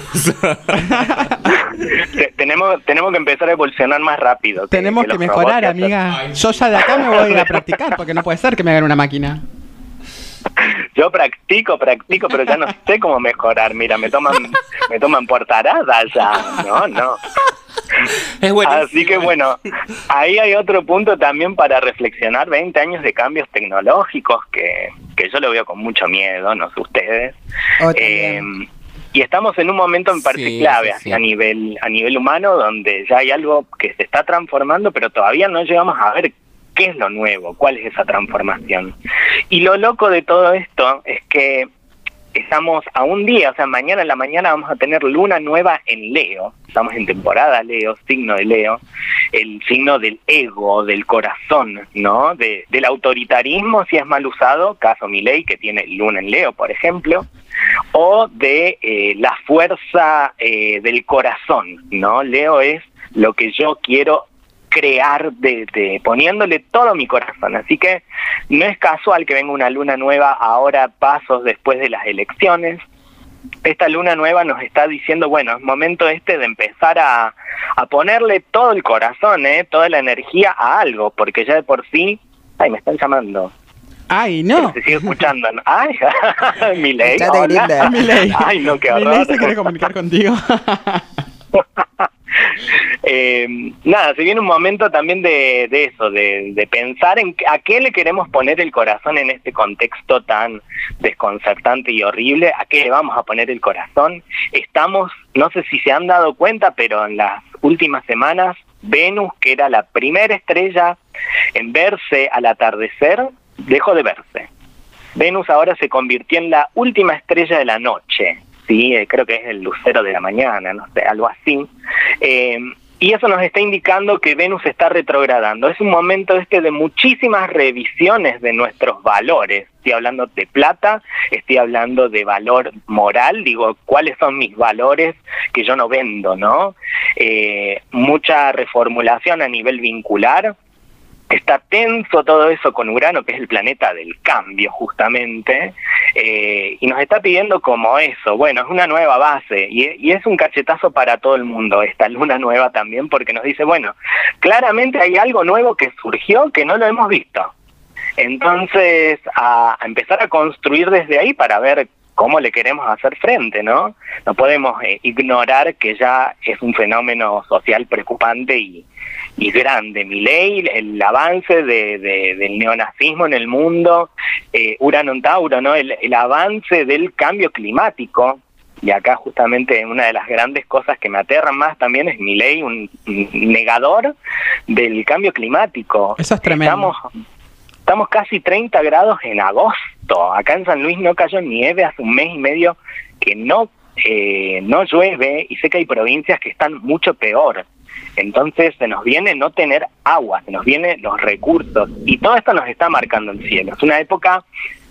[SPEAKER 12] Te- tenemos, tenemos que empezar a evolucionar más rápido.
[SPEAKER 2] Tenemos que mejorar, amiga. Yo ya de acá me voy a ir a practicar porque no puede ser que me hagan una máquina.
[SPEAKER 12] Yo practico, practico, pero ya no sé cómo mejorar. Mira, me toman, me toman por tarada ya. No, no.
[SPEAKER 1] Es.
[SPEAKER 12] Así que bueno, ahí hay otro punto también para reflexionar, 20 años de cambios tecnológicos que, que yo lo veo con mucho miedo, no sé ustedes.
[SPEAKER 7] Oh,
[SPEAKER 12] Eh,
[SPEAKER 7] también.
[SPEAKER 12] y estamos en un momento en parte
[SPEAKER 1] Sí,
[SPEAKER 12] clave
[SPEAKER 1] sí,
[SPEAKER 12] así
[SPEAKER 1] sí.
[SPEAKER 12] a nivel a nivel humano donde ya hay algo que se está transformando, pero todavía no llegamos a ver qué es lo nuevo, cuál es esa transformación. Y lo loco de todo esto es que estamos a un día, o sea, mañana en la mañana vamos a tener luna nueva en Leo. Estamos en temporada Leo, signo de Leo, el signo del ego, del corazón, ¿no? De, del autoritarismo, si es mal usado, caso Milei, que tiene luna en Leo, por ejemplo, o de eh, la fuerza eh, del corazón, ¿no? Leo es lo que yo quiero crear de, de- poniéndole todo mi corazón. Así que no es casual que venga una luna nueva ahora, pasos después de las elecciones. Esta luna nueva nos está diciendo, bueno, es momento este de empezar a, a ponerle todo el corazón, ¿eh? toda la energía a algo, porque ya de por sí, ay, me están llamando.
[SPEAKER 2] Ay, no.
[SPEAKER 12] Se sigue escuchando. Ay. Milei. Ay, no, qué horror.
[SPEAKER 2] se quiere comunicar contigo.
[SPEAKER 12] Eh, nada, se viene un momento también de, eso, de, de pensar en a qué le queremos poner el corazón en este contexto tan desconcertante y horrible, a qué le vamos a poner el corazón. Estamos, no sé si se han dado cuenta, pero en las últimas semanas, Venus, que era la primera estrella en verse al atardecer, dejó de verse. Venus ahora se convirtió en la última estrella de la noche, sí, Eh, creo que es el lucero de la mañana, no algo así. Eh, y eso nos está indicando que Venus está retrogradando. Es un momento este de muchísimas revisiones de nuestros valores. Estoy hablando de plata, estoy hablando de valor moral, digo, ¿cuáles son mis valores que yo no vendo, no? Eh, mucha reformulación a nivel vincular, está tenso todo eso con Urano, que es el planeta del cambio justamente, eh, y nos está pidiendo como eso, bueno, es una nueva base, y, es un cachetazo para todo el mundo esta luna nueva también, porque nos dice, bueno, claramente hay algo nuevo que surgió que no lo hemos visto. Entonces, a, a empezar a construir desde ahí para ver cómo le queremos hacer frente, ¿no? No podemos eh, ignorar que ya es un fenómeno social preocupante y, y grande. Mi ley, el avance de, de- del neonazismo en el mundo, eh, Urano en Tauro, ¿no? El, el avance del cambio climático. Y acá justamente una de las grandes cosas que me aterran más también es mi ley, un, un negador del cambio climático.
[SPEAKER 2] Eso es tremendo.
[SPEAKER 12] Estamos, estamos casi 30 grados en agosto. Acá en San Luis no cayó nieve hace un mes y medio que no, eh, no llueve y sé que hay provincias que están mucho peor. Entonces se nos viene no tener agua, se nos vienen los recursos y todo esto nos está marcando el cielo. Es una época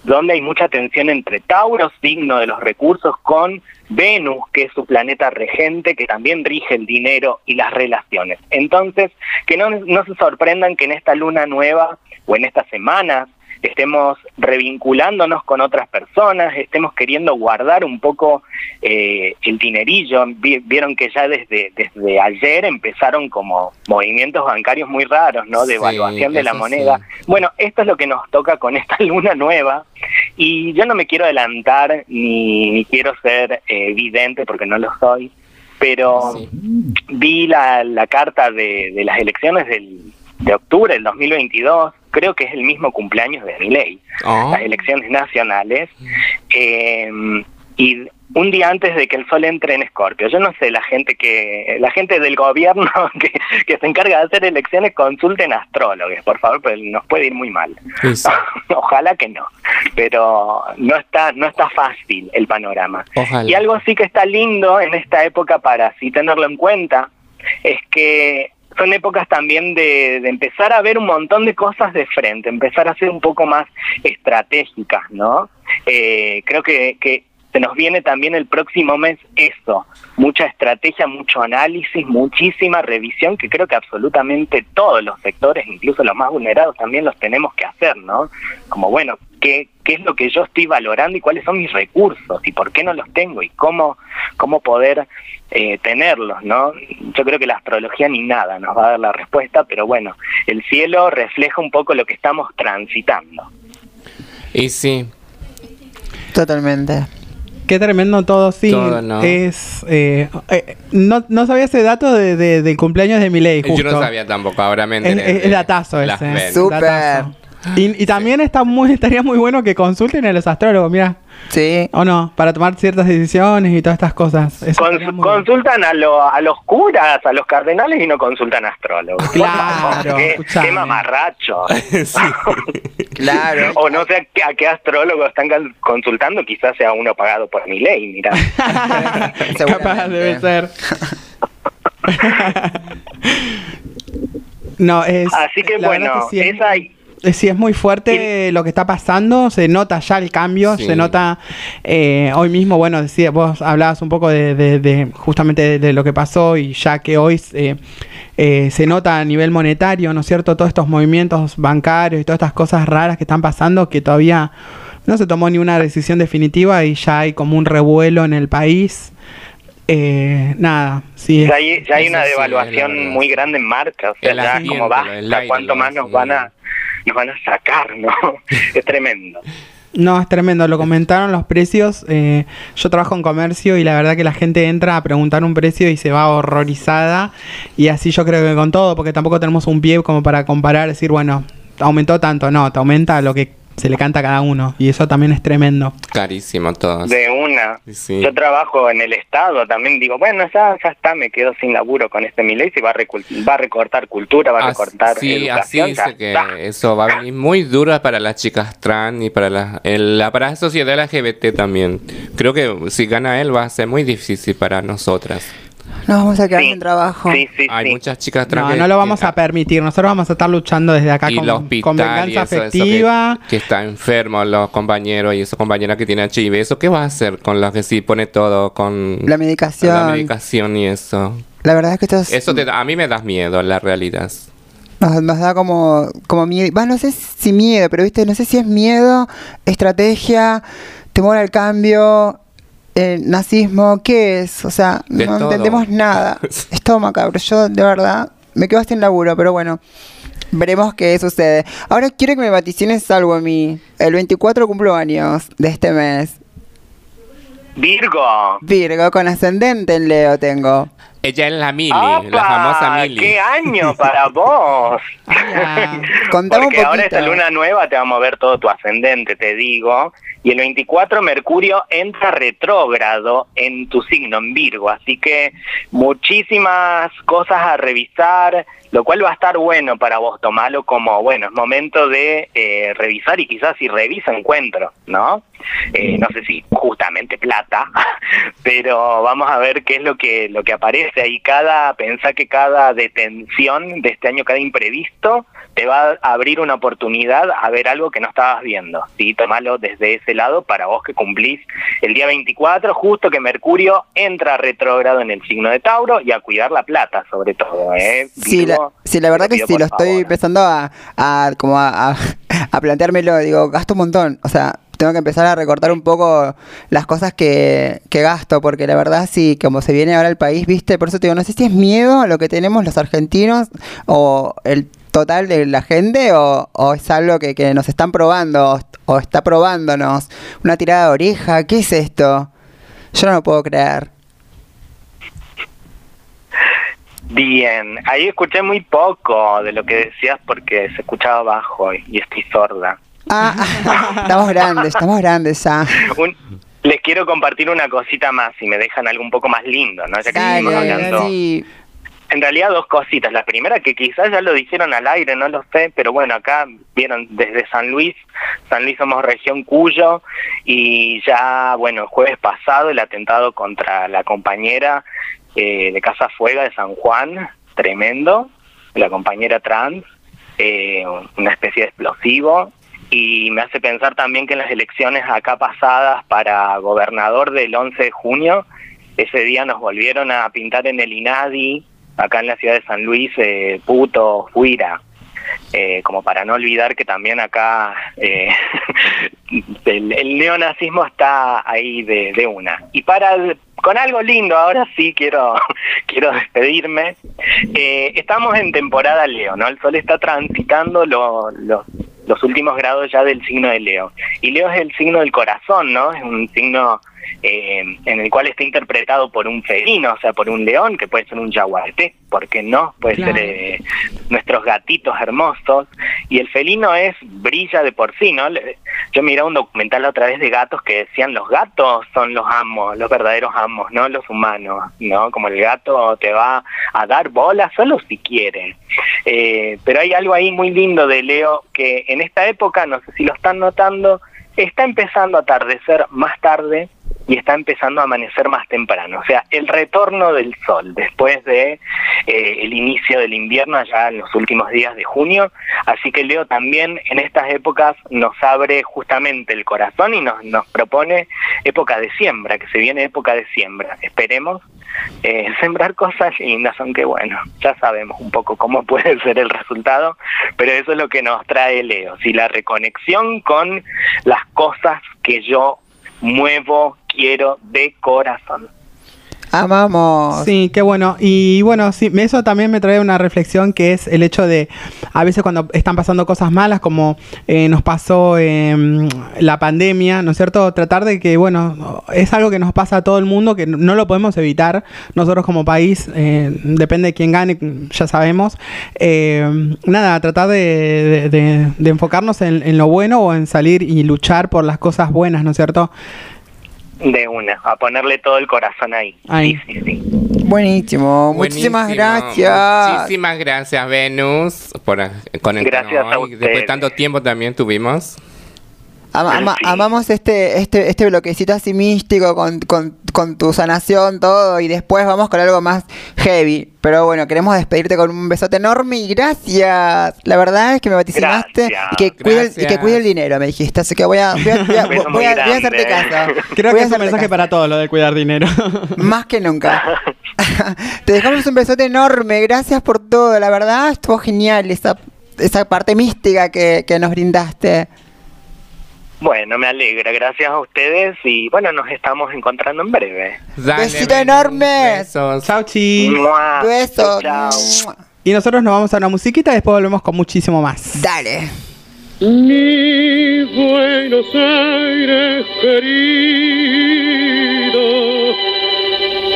[SPEAKER 12] donde hay mucha tensión entre Tauro, signo de los recursos, con Venus, que es su planeta regente, que también rige el dinero y las relaciones. Entonces, que no, no se sorprendan que en esta luna nueva o en estas semanas estemos revinculándonos con otras personas, estemos queriendo guardar un poco eh, el dinerillo. Vi- Vieron que ya desde, desde ayer empezaron como movimientos bancarios muy raros, ¿no? De
[SPEAKER 1] Sí,
[SPEAKER 12] evaluación de la moneda.
[SPEAKER 1] sí.
[SPEAKER 12] Bueno, esto es lo que nos toca con esta luna nueva y yo no me quiero adelantar ni, ni quiero ser eh, vidente porque no lo soy, pero
[SPEAKER 1] Sí.
[SPEAKER 12] vi la, la carta de, de las elecciones del, de octubre del 2022, creo que es el mismo cumpleaños de mi ley,
[SPEAKER 1] Oh.
[SPEAKER 12] las elecciones nacionales, eh, y un día antes de que el sol entre en Escorpio. Yo no sé, la gente que la gente del gobierno que, que se encarga de hacer elecciones consulten astrólogos, por favor, porque nos puede ir muy mal.
[SPEAKER 1] Sí, sí.
[SPEAKER 12] Ojalá que no, pero no está no está fácil el panorama.
[SPEAKER 1] Ojalá.
[SPEAKER 12] Y algo sí que está lindo en esta época para así tenerlo en cuenta es que son épocas también de, de empezar a ver un montón de cosas de frente, empezar a ser un poco más estratégicas, ¿no? Eh, creo que, que se nos viene también el próximo mes eso, mucha estrategia, mucho análisis, muchísima revisión que creo que absolutamente todos los sectores, incluso los más vulnerados, también los tenemos que hacer, ¿no? Como bueno, ¿qué, qué es lo que yo estoy valorando y cuáles son mis recursos y por qué no los tengo y cómo, cómo poder eh, tenerlos, ¿no? Yo creo que la astrología ni nada nos va a dar la respuesta, pero bueno, el cielo refleja un poco lo que estamos transitando.
[SPEAKER 1] Y sí,
[SPEAKER 7] Totalmente.
[SPEAKER 2] Qué tremendo todo, sí.
[SPEAKER 1] Todo, ¿no?
[SPEAKER 2] Es, eh, eh, no, no sabía ese dato de, de- del cumpleaños de justo.
[SPEAKER 1] yo no sabía tampoco, ahora me
[SPEAKER 2] Es,
[SPEAKER 1] enteré.
[SPEAKER 2] es- es datazo
[SPEAKER 1] Las
[SPEAKER 2] ese.
[SPEAKER 1] ven.
[SPEAKER 7] Súper.
[SPEAKER 2] Datazo. Y, y también está muy, estaría muy bueno que consulten a los astrólogos, mira.
[SPEAKER 7] Sí.
[SPEAKER 2] ¿O no? Para tomar ciertas decisiones y todas estas cosas. Eso
[SPEAKER 12] Cons- consultan a, lo- a los curas, a los cardenales y no consultan a astrólogos.
[SPEAKER 2] Claro,
[SPEAKER 12] qué, qué mamarracho.
[SPEAKER 7] Claro.
[SPEAKER 12] o no sé a qué, a qué astrólogo están consultando, quizás sea uno pagado por mi ley, mira.
[SPEAKER 2] Capaz debe ser. no, es.
[SPEAKER 12] Así que
[SPEAKER 2] la
[SPEAKER 12] bueno,
[SPEAKER 2] verdad que sí es-
[SPEAKER 12] esa
[SPEAKER 2] Sí, es muy fuerte lo que está pasando, se nota ya el cambio,
[SPEAKER 1] Sí.
[SPEAKER 2] se nota eh, hoy mismo, bueno, decía, vos hablabas un poco de, de- de justamente de, de lo que pasó y ya que hoy eh, eh, se nota a nivel monetario, ¿no es cierto? Todos estos movimientos bancarios y todas estas cosas raras que están pasando que todavía no se tomó ni una decisión definitiva y ya hay como un revuelo en el país. Eh, nada, sí.
[SPEAKER 12] ya hay, ya hay una devaluación muy grande en marca, o sea,
[SPEAKER 1] El
[SPEAKER 12] ya como basta,
[SPEAKER 1] aire,
[SPEAKER 12] cuánto más nos van a nos van a sacar, ¿no? es tremendo.
[SPEAKER 2] No, es tremendo, lo comentaron los precios. eh, yo trabajo en comercio y la verdad que la gente entra a preguntar un precio y se va horrorizada. Y así yo creo que con todo, porque tampoco tenemos un pie como para comparar, decir, bueno, aumentó tanto. No, te aumenta lo que se le canta a cada uno. Y eso también es tremendo.
[SPEAKER 1] Carísimo todos.
[SPEAKER 12] De una.
[SPEAKER 1] Sí.
[SPEAKER 12] Yo trabajo en el Estado, también digo, bueno, ya, ya está, me quedo sin laburo con este Milei, se va a, recul- va a recortar cultura, va a recortar
[SPEAKER 1] sí, así
[SPEAKER 12] educación,
[SPEAKER 1] que eso va a venir muy duro para las chicas trans y para la, el- la, para la sociedad LGBT también. Creo que si gana él va a ser muy difícil para nosotras.
[SPEAKER 7] Nos vamos a quedar
[SPEAKER 12] Sí.
[SPEAKER 7] sin trabajo.
[SPEAKER 12] Sí, sí,
[SPEAKER 1] Hay
[SPEAKER 12] sí.
[SPEAKER 1] muchas chicas trans
[SPEAKER 2] No, no lo vamos a permitir. Nosotros vamos a estar luchando desde acá
[SPEAKER 1] y
[SPEAKER 2] con,
[SPEAKER 1] los
[SPEAKER 2] con venganza
[SPEAKER 1] eso, eso
[SPEAKER 2] afectiva.
[SPEAKER 1] que, que está enfermo los compañeros y esos compañeras que tienen HIV eso qué va a hacer con los que sí pone todo con
[SPEAKER 7] La medicación.
[SPEAKER 1] la medicación y eso
[SPEAKER 7] La verdad es que esto es-
[SPEAKER 1] eso te da- a mí me da miedo la realidad
[SPEAKER 7] nos, nos da como, como miedo. Va, no sé si miedo, pero viste, no sé si es miedo, estrategia, temor al cambio, eh, nazismo, ¿qué es? O sea,
[SPEAKER 1] De
[SPEAKER 7] no
[SPEAKER 1] todo.
[SPEAKER 7] entendemos nada. Es todo macabro. Yo, de verdad, me quedo sin laburo, pero bueno. Veremos qué sucede. Ahora quiero que me vaticines algo a mí. El 24 cumplo años de este mes.
[SPEAKER 12] Virgo.
[SPEAKER 7] Virgo, con ascendente en Leo tengo.
[SPEAKER 1] Ella es la Mili la famosa Mili
[SPEAKER 12] ¡Qué año para vos!
[SPEAKER 7] Contame un
[SPEAKER 12] Porque ahora esta luna nueva te va a mover todo tu ascendente, te digo. Y el 24 Mercurio entra retrógrado en tu signo, en Virgo. Así que muchísimas cosas a revisar, lo cual va a estar bueno para vos. Tomalo como, bueno, es momento de eh, revisar y quizás si revisa encuentro, ¿no? Eh, no sé si justamente plata, pero vamos a ver qué es lo que lo que aparece ahí. Cada, pensá que cada detención de este año, cada imprevisto, te va a abrir una oportunidad a ver algo que no estabas viendo. ¿sí? Tomalo desde ese lado para vos que cumplís el día 24, justo que Mercurio entra retrógrado en el signo de Tauro y a cuidar la plata, sobre todo. ¿eh?
[SPEAKER 7] Sí, la, sí, la verdad que sí, lo estoy empezando a, a- como a, a, a planteármelo, digo, gasto un montón, o sea, tengo que empezar a recortar un poco las cosas que, que gasto, porque la verdad sí, como se viene ahora el país, viste, por eso te digo, no sé si es miedo lo que tenemos los argentinos o el total de la gente o, o es algo que, que nos están probando o, o está probándonos, una tirada de oreja, ¿qué es esto? Yo no lo puedo creer.
[SPEAKER 12] Bien, ahí escuché muy poco de lo que decías porque se escuchaba bajo y, estoy sorda.
[SPEAKER 7] Ah, estamos grandes, estamos grandes ya.
[SPEAKER 12] Un- les quiero compartir una cosita más, si me dejan algo un poco más lindo, ¿no? Ya que estamos hablando. En realidad dos cositas. La primera que quizás ya lo dijeron al aire, no lo sé, pero bueno, acá vieron desde San Luis, San Luis somos región Cuyo y ya, bueno, el jueves pasado el atentado contra la compañera eh, de Casa Fuega de San Juan, tremendo, la compañera trans, eh, una especie de explosivo y me hace pensar también que en las elecciones acá pasadas para gobernador del 11 de junio, ese día nos volvieron a pintar en el INADI, acá en la ciudad de San Luis, eh, puto, fuira. Eh, como para no olvidar que también acá eh, el, el neonazismo está ahí de, de una. Y para con algo lindo, ahora sí quiero quiero despedirme. Eh, estamos en temporada Leo, ¿no? El sol está transitando lo- lo- los últimos grados ya del signo de Leo. Y Leo es el signo del corazón, ¿no? Es un signo eh, en el cual está interpretado por un felino, o sea, por un león, que puede ser un jaguarete, ¿por qué no? Puede
[SPEAKER 13] Claro.
[SPEAKER 12] ser eh, nuestros gatitos hermosos. Y el felino es, brilla de por sí, ¿no? Yo miraba un documental otra vez de gatos que decían los gatos son los amos, los verdaderos amos, no los humanos, ¿no? Como el gato te va a dar bola solo si quiere. Eh, pero hay algo ahí muy lindo de Leo que en esta época, no sé si lo están notando, está empezando a atardecer más tarde y está empezando a amanecer más temprano. O sea, el retorno del sol después de eh, el inicio del invierno allá en los últimos días de junio. Así que Leo también en estas épocas nos abre justamente el corazón y nos, nos propone época de siembra, que se viene época de siembra. Esperemos eh, sembrar cosas lindas, aunque bueno, ya sabemos un poco cómo puede ser el resultado, pero eso es lo que nos trae Leo, si la reconexión con las cosas que yo muevo, quiero de corazón.
[SPEAKER 7] Amamos.
[SPEAKER 2] Sí, qué bueno. Y bueno, sí, eso también me trae una reflexión que es el hecho de, a veces cuando están pasando cosas malas, como eh, nos pasó em, la pandemia, ¿no es cierto? Tratar de que, bueno, es algo que nos pasa a todo el mundo, que no lo podemos evitar. Nosotros como país, eh, depende de quién gane, ya sabemos. Eh, nada, tratar de, de- de- de enfocarnos en, en lo bueno o en salir y luchar por las cosas buenas, ¿no es cierto?
[SPEAKER 12] De una, a ponerle todo el corazón ahí.
[SPEAKER 2] Ahí.
[SPEAKER 7] Buenísimo. Muchísimas
[SPEAKER 1] Buenísimo.
[SPEAKER 7] gracias.
[SPEAKER 1] Muchísimas gracias, Venus, por conectarnos
[SPEAKER 12] Gracias a
[SPEAKER 1] hoy. Después de tanto tiempo también tuvimos.
[SPEAKER 7] Ama- ama- Amamos este, este, este bloquecito así místico con, con, con tu sanación, todo, y después vamos con algo más heavy. Pero bueno, queremos despedirte con un besote enorme y gracias. La verdad es que me vaticinaste y que, cuide el, y que cuide el dinero, me dijiste. Así que voy a, voy a, voy a-
[SPEAKER 2] Un beso
[SPEAKER 7] voy
[SPEAKER 2] muy
[SPEAKER 7] a- voy a hacerte caso.
[SPEAKER 2] Creo
[SPEAKER 7] Voy
[SPEAKER 2] que es un mensaje
[SPEAKER 7] caso.
[SPEAKER 2] para todos lo de cuidar dinero.
[SPEAKER 7] Más que nunca. Te dejamos un besote enorme. Gracias por todo. La verdad estuvo genial esa, esa parte mística que, que nos brindaste.
[SPEAKER 12] Bueno, me alegra, gracias a ustedes y bueno, nos estamos encontrando en breve.
[SPEAKER 7] Besito enorme.
[SPEAKER 2] Chao, chi.
[SPEAKER 12] Mua.
[SPEAKER 7] Besos.
[SPEAKER 2] Y nosotros nos vamos a una musiquita y después volvemos con muchísimo más.
[SPEAKER 7] Dale.
[SPEAKER 13] Mi Buenos Aires querido,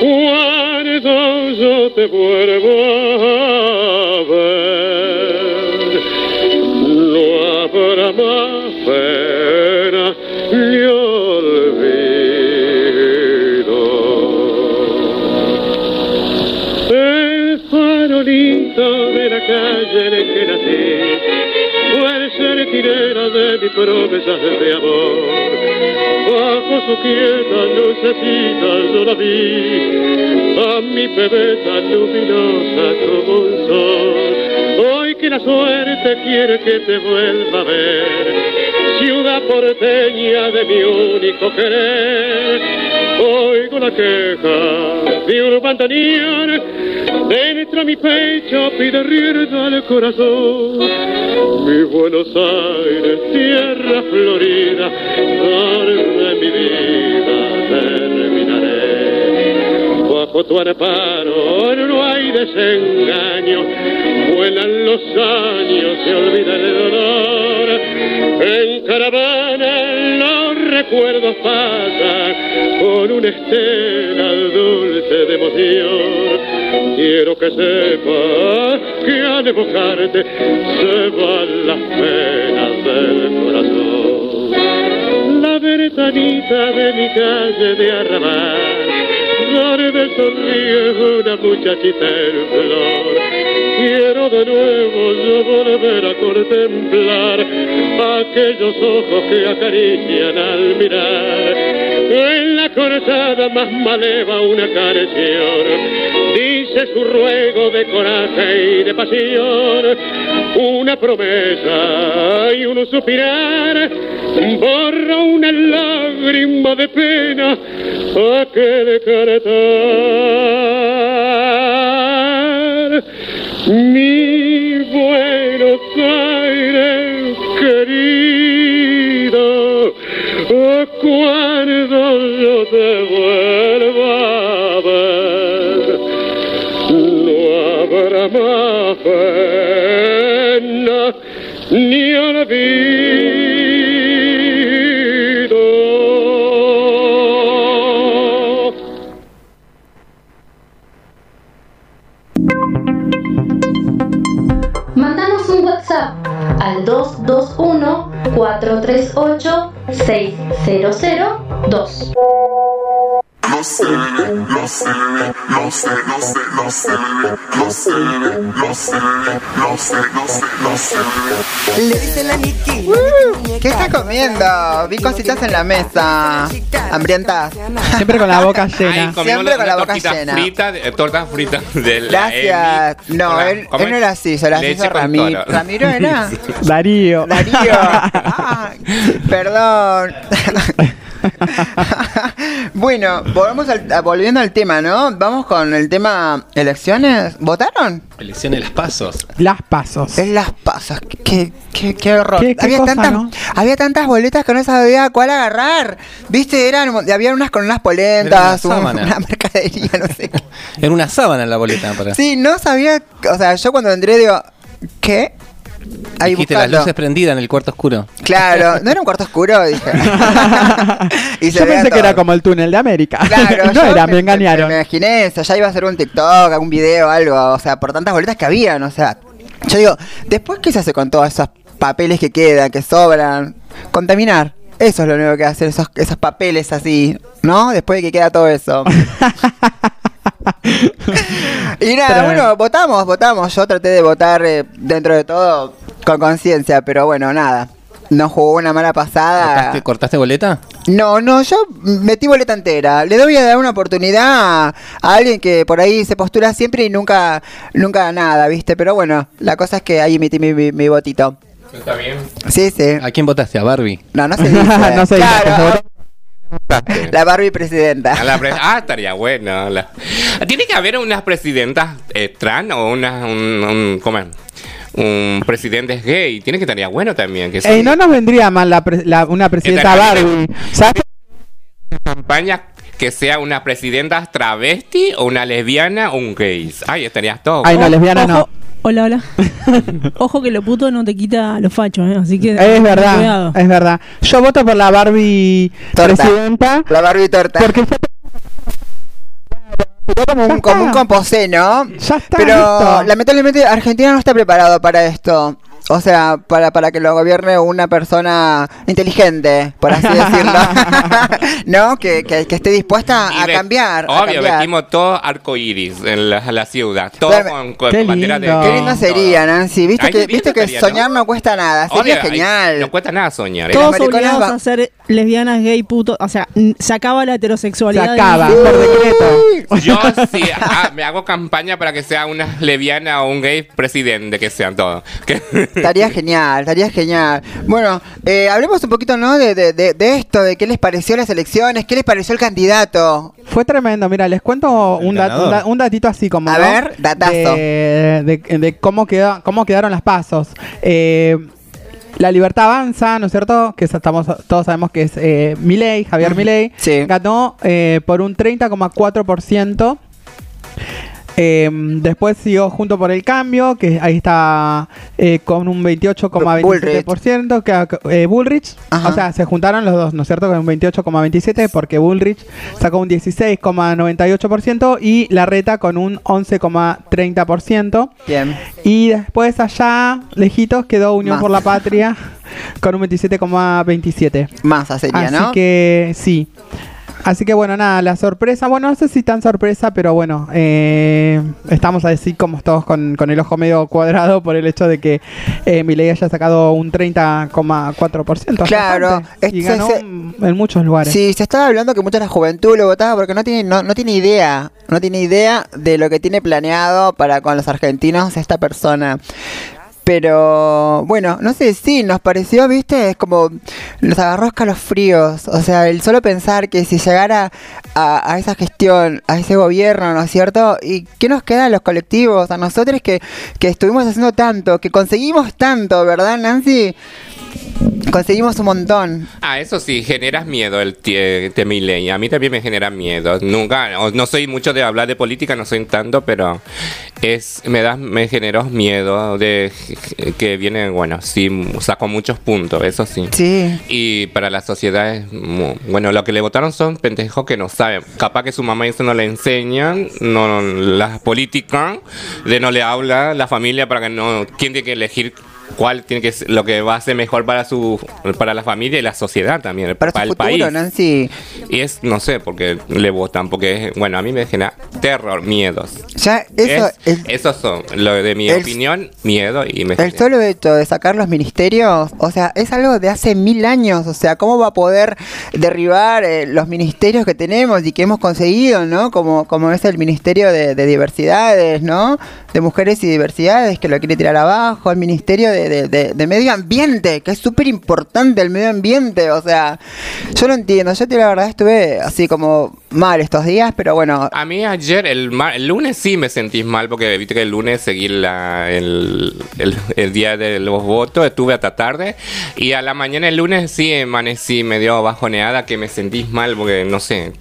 [SPEAKER 13] cuando yo te vuelvo a ver, no habrá más de mis promesas de amor. Bajo su quieta lucecita yo la vi, a mi bebé tan luminosa como un sol. Hoy que la suerte quiere que te vuelva a ver, ciudad porteña de mi único querer. Oigo la queja de un bandoneón, dentro mi pecho pide rienda al corazón. Mi Buenos Aires, tierra florida, donde mi vida terminaré. Bajo tu amparo no hay desengaño, vuelan los años, se olvida el dolor. En caravana los recuerdos pasan con una estela dulce de emoción. Quiero que sepas que al evocarte se van las penas del corazón. La ventanita de mi calle de arrabal, donde sonríe una muchachita en flor. Quiero de nuevo yo volver a contemplar aquellos ojos que acarician al mirar. En la cortada más maleva una canción dice su ruego de coraje y de pasión, una promesa y un suspirar, borra una lágrima de pena a que
[SPEAKER 11] Me. 221-438-6002.
[SPEAKER 4] No sé, no sé, bebé, no sé, no sé, no sé, bebé, no sé, bebé, no sé, bebé, no sé, no sé, no sé, bebé.
[SPEAKER 7] Le dice la Nikki. ¿Qué está comiendo? Vi cositas en la mesa. Hambrientas.
[SPEAKER 2] Siempre con la boca llena.
[SPEAKER 7] Siempre con la boca llena.
[SPEAKER 1] Frita, de- tortas fritas de la
[SPEAKER 7] Gracias.
[SPEAKER 1] Emi.
[SPEAKER 7] No,
[SPEAKER 1] Hola,
[SPEAKER 7] él,
[SPEAKER 1] ¿cómo
[SPEAKER 7] él no era así, se las hizo
[SPEAKER 1] con
[SPEAKER 7] Ramiro.
[SPEAKER 1] toro.
[SPEAKER 7] ¿Ramiro era?
[SPEAKER 2] Darío.
[SPEAKER 7] Darío. Ah, perdón. bueno, volvemos al- a- volviendo al tema, ¿no? Vamos con el tema elecciones. ¿Votaron?
[SPEAKER 3] Elecciones las pasos.
[SPEAKER 2] Las pasos.
[SPEAKER 7] En las pasas. Qué, qué, qué horror.
[SPEAKER 2] ¿Qué- qué
[SPEAKER 7] había,
[SPEAKER 2] cosa,
[SPEAKER 7] tantas,
[SPEAKER 2] no?
[SPEAKER 7] había tantas boletas que no sabía cuál agarrar. Viste, eran, había unas con unas polentas,
[SPEAKER 3] Era
[SPEAKER 7] un-
[SPEAKER 3] una
[SPEAKER 7] una,
[SPEAKER 3] sábana.
[SPEAKER 7] mercadería, no sé qué.
[SPEAKER 3] Era una sábana en la boleta para.
[SPEAKER 7] Sí, no sabía. O sea, yo cuando entré digo, ¿qué? Ahí
[SPEAKER 3] Dijiste las luces prendidas en el cuarto oscuro.
[SPEAKER 7] Claro, no era un cuarto oscuro, dije. Y se
[SPEAKER 2] Yo pensé que era como el túnel de América.
[SPEAKER 7] Claro,
[SPEAKER 2] no
[SPEAKER 7] yo
[SPEAKER 2] era, me,
[SPEAKER 7] me
[SPEAKER 2] engañaron.
[SPEAKER 7] Me, imaginé eso, ya iba a ser un TikTok, algún video, algo, o sea, por tantas boletas que habían, o sea. Yo digo, después qué se hace con todos esos papeles que quedan, que sobran, contaminar. Eso es lo único que hacer, esos, esos papeles así, ¿no? Después de que queda todo eso. y nada, bueno, votamos, votamos. Yo traté de votar eh, dentro de todo con conciencia, pero bueno, nada. Nos jugó una mala pasada.
[SPEAKER 3] ¿Cortaste, cortaste boleta?
[SPEAKER 7] No, no, yo metí boleta entera. Le doy a dar una oportunidad a, a alguien que por ahí se postula siempre y nunca, nunca nada, ¿viste? Pero bueno, la cosa es que ahí metí mi, mi, mi votito.
[SPEAKER 1] Está bien.
[SPEAKER 7] Sí, sí.
[SPEAKER 3] ¿A quién votaste? ¿A Barbie?
[SPEAKER 7] No, no se dice.
[SPEAKER 2] No se dice,
[SPEAKER 7] Claro, la Barbie presidenta.
[SPEAKER 1] A la pre- ah, estaría bueno. la- Tiene que haber unas presidentas eh, trans o unas, un, un, ¿cómo es? un presidente gay. Tiene que estaría bueno también. Que
[SPEAKER 2] Ey, no nos vendría mal la pre- la- una presidenta Barbie. ¿Sabes?
[SPEAKER 1] campaña que sea una presidenta travesti o una lesbiana o un gay. Ay, estarías todo.
[SPEAKER 2] Ay, no, lesbiana no.
[SPEAKER 8] Hola, hola. Ojo que lo puto no te quita los fachos, ¿eh? Así que.
[SPEAKER 2] Es verdad,
[SPEAKER 8] cuidado.
[SPEAKER 2] es verdad. Yo voto por la Barbie
[SPEAKER 7] Torta.
[SPEAKER 2] presidenta.
[SPEAKER 7] La Barbie torta.
[SPEAKER 2] Porque fue
[SPEAKER 7] como un, como un composé, ¿no?
[SPEAKER 2] Ya está,
[SPEAKER 7] Pero
[SPEAKER 2] listo.
[SPEAKER 7] lamentablemente Argentina no está preparado para esto. O sea, para, para que lo gobierne una persona inteligente, por así decirlo. ¿No? Que, que, que esté dispuesta a cambiar. a
[SPEAKER 1] Obvio,
[SPEAKER 7] cambiar.
[SPEAKER 1] vestimos todo arcoíris en la, la ciudad. Todo
[SPEAKER 7] Pero-
[SPEAKER 1] con, con
[SPEAKER 2] Qué
[SPEAKER 1] bandera de
[SPEAKER 2] lindo.
[SPEAKER 7] Qué lindo sería, Nancy. Viste
[SPEAKER 1] Ay,
[SPEAKER 7] que, viste que soñar ¿no? cuesta nada. Sería
[SPEAKER 1] Obvio,
[SPEAKER 7] genial.
[SPEAKER 1] no cuesta nada soñar. ¿eh?
[SPEAKER 8] Todos obligados
[SPEAKER 7] va-
[SPEAKER 8] a ser lesbianas, gay, puto. O sea, n- se acaba la
[SPEAKER 2] se
[SPEAKER 8] heterosexualidad. del
[SPEAKER 2] acaba
[SPEAKER 8] mundo.
[SPEAKER 2] por decreto.
[SPEAKER 1] Yo sí, ah, me hago campaña para que sea una lesbiana o un gay presidente, que sean todos.
[SPEAKER 7] Estaría genial, estaría genial. Bueno, eh, hablemos un poquito, ¿no? De, de, de, de esto, de qué les pareció las elecciones, qué les pareció el candidato.
[SPEAKER 2] Fue tremendo. Mira, les cuento un, dat- un da- un datito así como.
[SPEAKER 7] A
[SPEAKER 2] ¿no?
[SPEAKER 7] ver, datazo.
[SPEAKER 2] De, de- de cómo, quedó, cómo quedaron las pasos. Eh, la libertad avanza, ¿no es cierto? Que estamos, todos sabemos que es eh, Milei, Javier Milei.
[SPEAKER 7] Sí.
[SPEAKER 2] Ganó eh, por un 30,4%. Eh, después siguió junto por el cambio, que ahí está eh, con un 28,27%, que eh, Bullrich,
[SPEAKER 7] Ajá.
[SPEAKER 2] o sea, se juntaron los dos, ¿no es cierto? Con un 28,27% porque Bullrich sacó un 16,98% y Larreta con un 11,30%.
[SPEAKER 7] Bien.
[SPEAKER 2] Y después allá, lejitos, quedó Unión
[SPEAKER 7] Más.
[SPEAKER 2] por la Patria con un 27,27%.
[SPEAKER 7] Masa sería,
[SPEAKER 2] Así
[SPEAKER 7] ¿no?
[SPEAKER 2] que sí. Así que bueno, nada, la sorpresa, bueno, no sé si tan sorpresa, pero bueno, eh, estamos así como todos con, con el ojo medio cuadrado por el hecho de que eh, Milei haya sacado un 30,4%.
[SPEAKER 7] Claro,
[SPEAKER 2] bastante, y ganó
[SPEAKER 7] se-
[SPEAKER 2] en en muchos lugares.
[SPEAKER 7] Sí, se estaba hablando que mucha de la juventud lo votaba porque no tiene, no, no tiene idea, no tiene idea de lo que tiene planeado para con los argentinos esta persona. Pero bueno, no sé, sí, nos pareció, viste, es como nos agarró escalofríos. O sea, el solo pensar que si llegara a, a esa gestión, a ese gobierno, ¿no es cierto? ¿Y qué nos queda a los colectivos? A nosotros que, que estuvimos haciendo tanto, que conseguimos tanto, ¿verdad, Nancy? Conseguimos un montón.
[SPEAKER 1] Ah, eso sí, generas miedo el Milei. A mí también me genera miedo. Nunca, no soy mucho de hablar de política, no soy tanto, pero es me da me generó miedo de que viene, bueno, sí, sacó muchos puntos, eso sí.
[SPEAKER 7] Sí.
[SPEAKER 1] Y para la sociedad es, bueno, lo que le votaron son pendejos que no saben. Capaz que su mamá eso no le enseñan, no la política, de no le habla la familia para que no, quién tiene que elegir cuál tiene que ser lo que va a ser mejor para su para la familia y la sociedad también
[SPEAKER 7] Para su
[SPEAKER 1] el
[SPEAKER 7] futuro,
[SPEAKER 1] país
[SPEAKER 7] Nancy.
[SPEAKER 1] y es no sé porque le votan porque es, bueno a mí me genera terror miedos
[SPEAKER 7] Ya, eso,
[SPEAKER 1] Es- esos son lo de mi
[SPEAKER 7] el-
[SPEAKER 1] opinión miedo y me
[SPEAKER 7] El
[SPEAKER 1] genera-
[SPEAKER 7] solo hecho de sacar los ministerios, o sea, es algo de hace mil años, o sea, ¿cómo va a poder derribar eh, los ministerios que tenemos y que hemos conseguido, ¿no? Como, como es el Ministerio de, de Diversidades, ¿no? De Mujeres y Diversidades, que lo quiere tirar abajo, el Ministerio de, de- de- de Medio Ambiente, que es súper importante el medio ambiente, o sea, yo no entiendo, yo la verdad estuve así como mal estos días, pero bueno,
[SPEAKER 1] A mí ayer, el, el lunes sí me sentí mal porque viste que el lunes seguí la, el, el, el día de los votos, estuve hasta tarde y a la mañana el lunes sí amanecí medio bajoneada que me sentí mal porque no sé.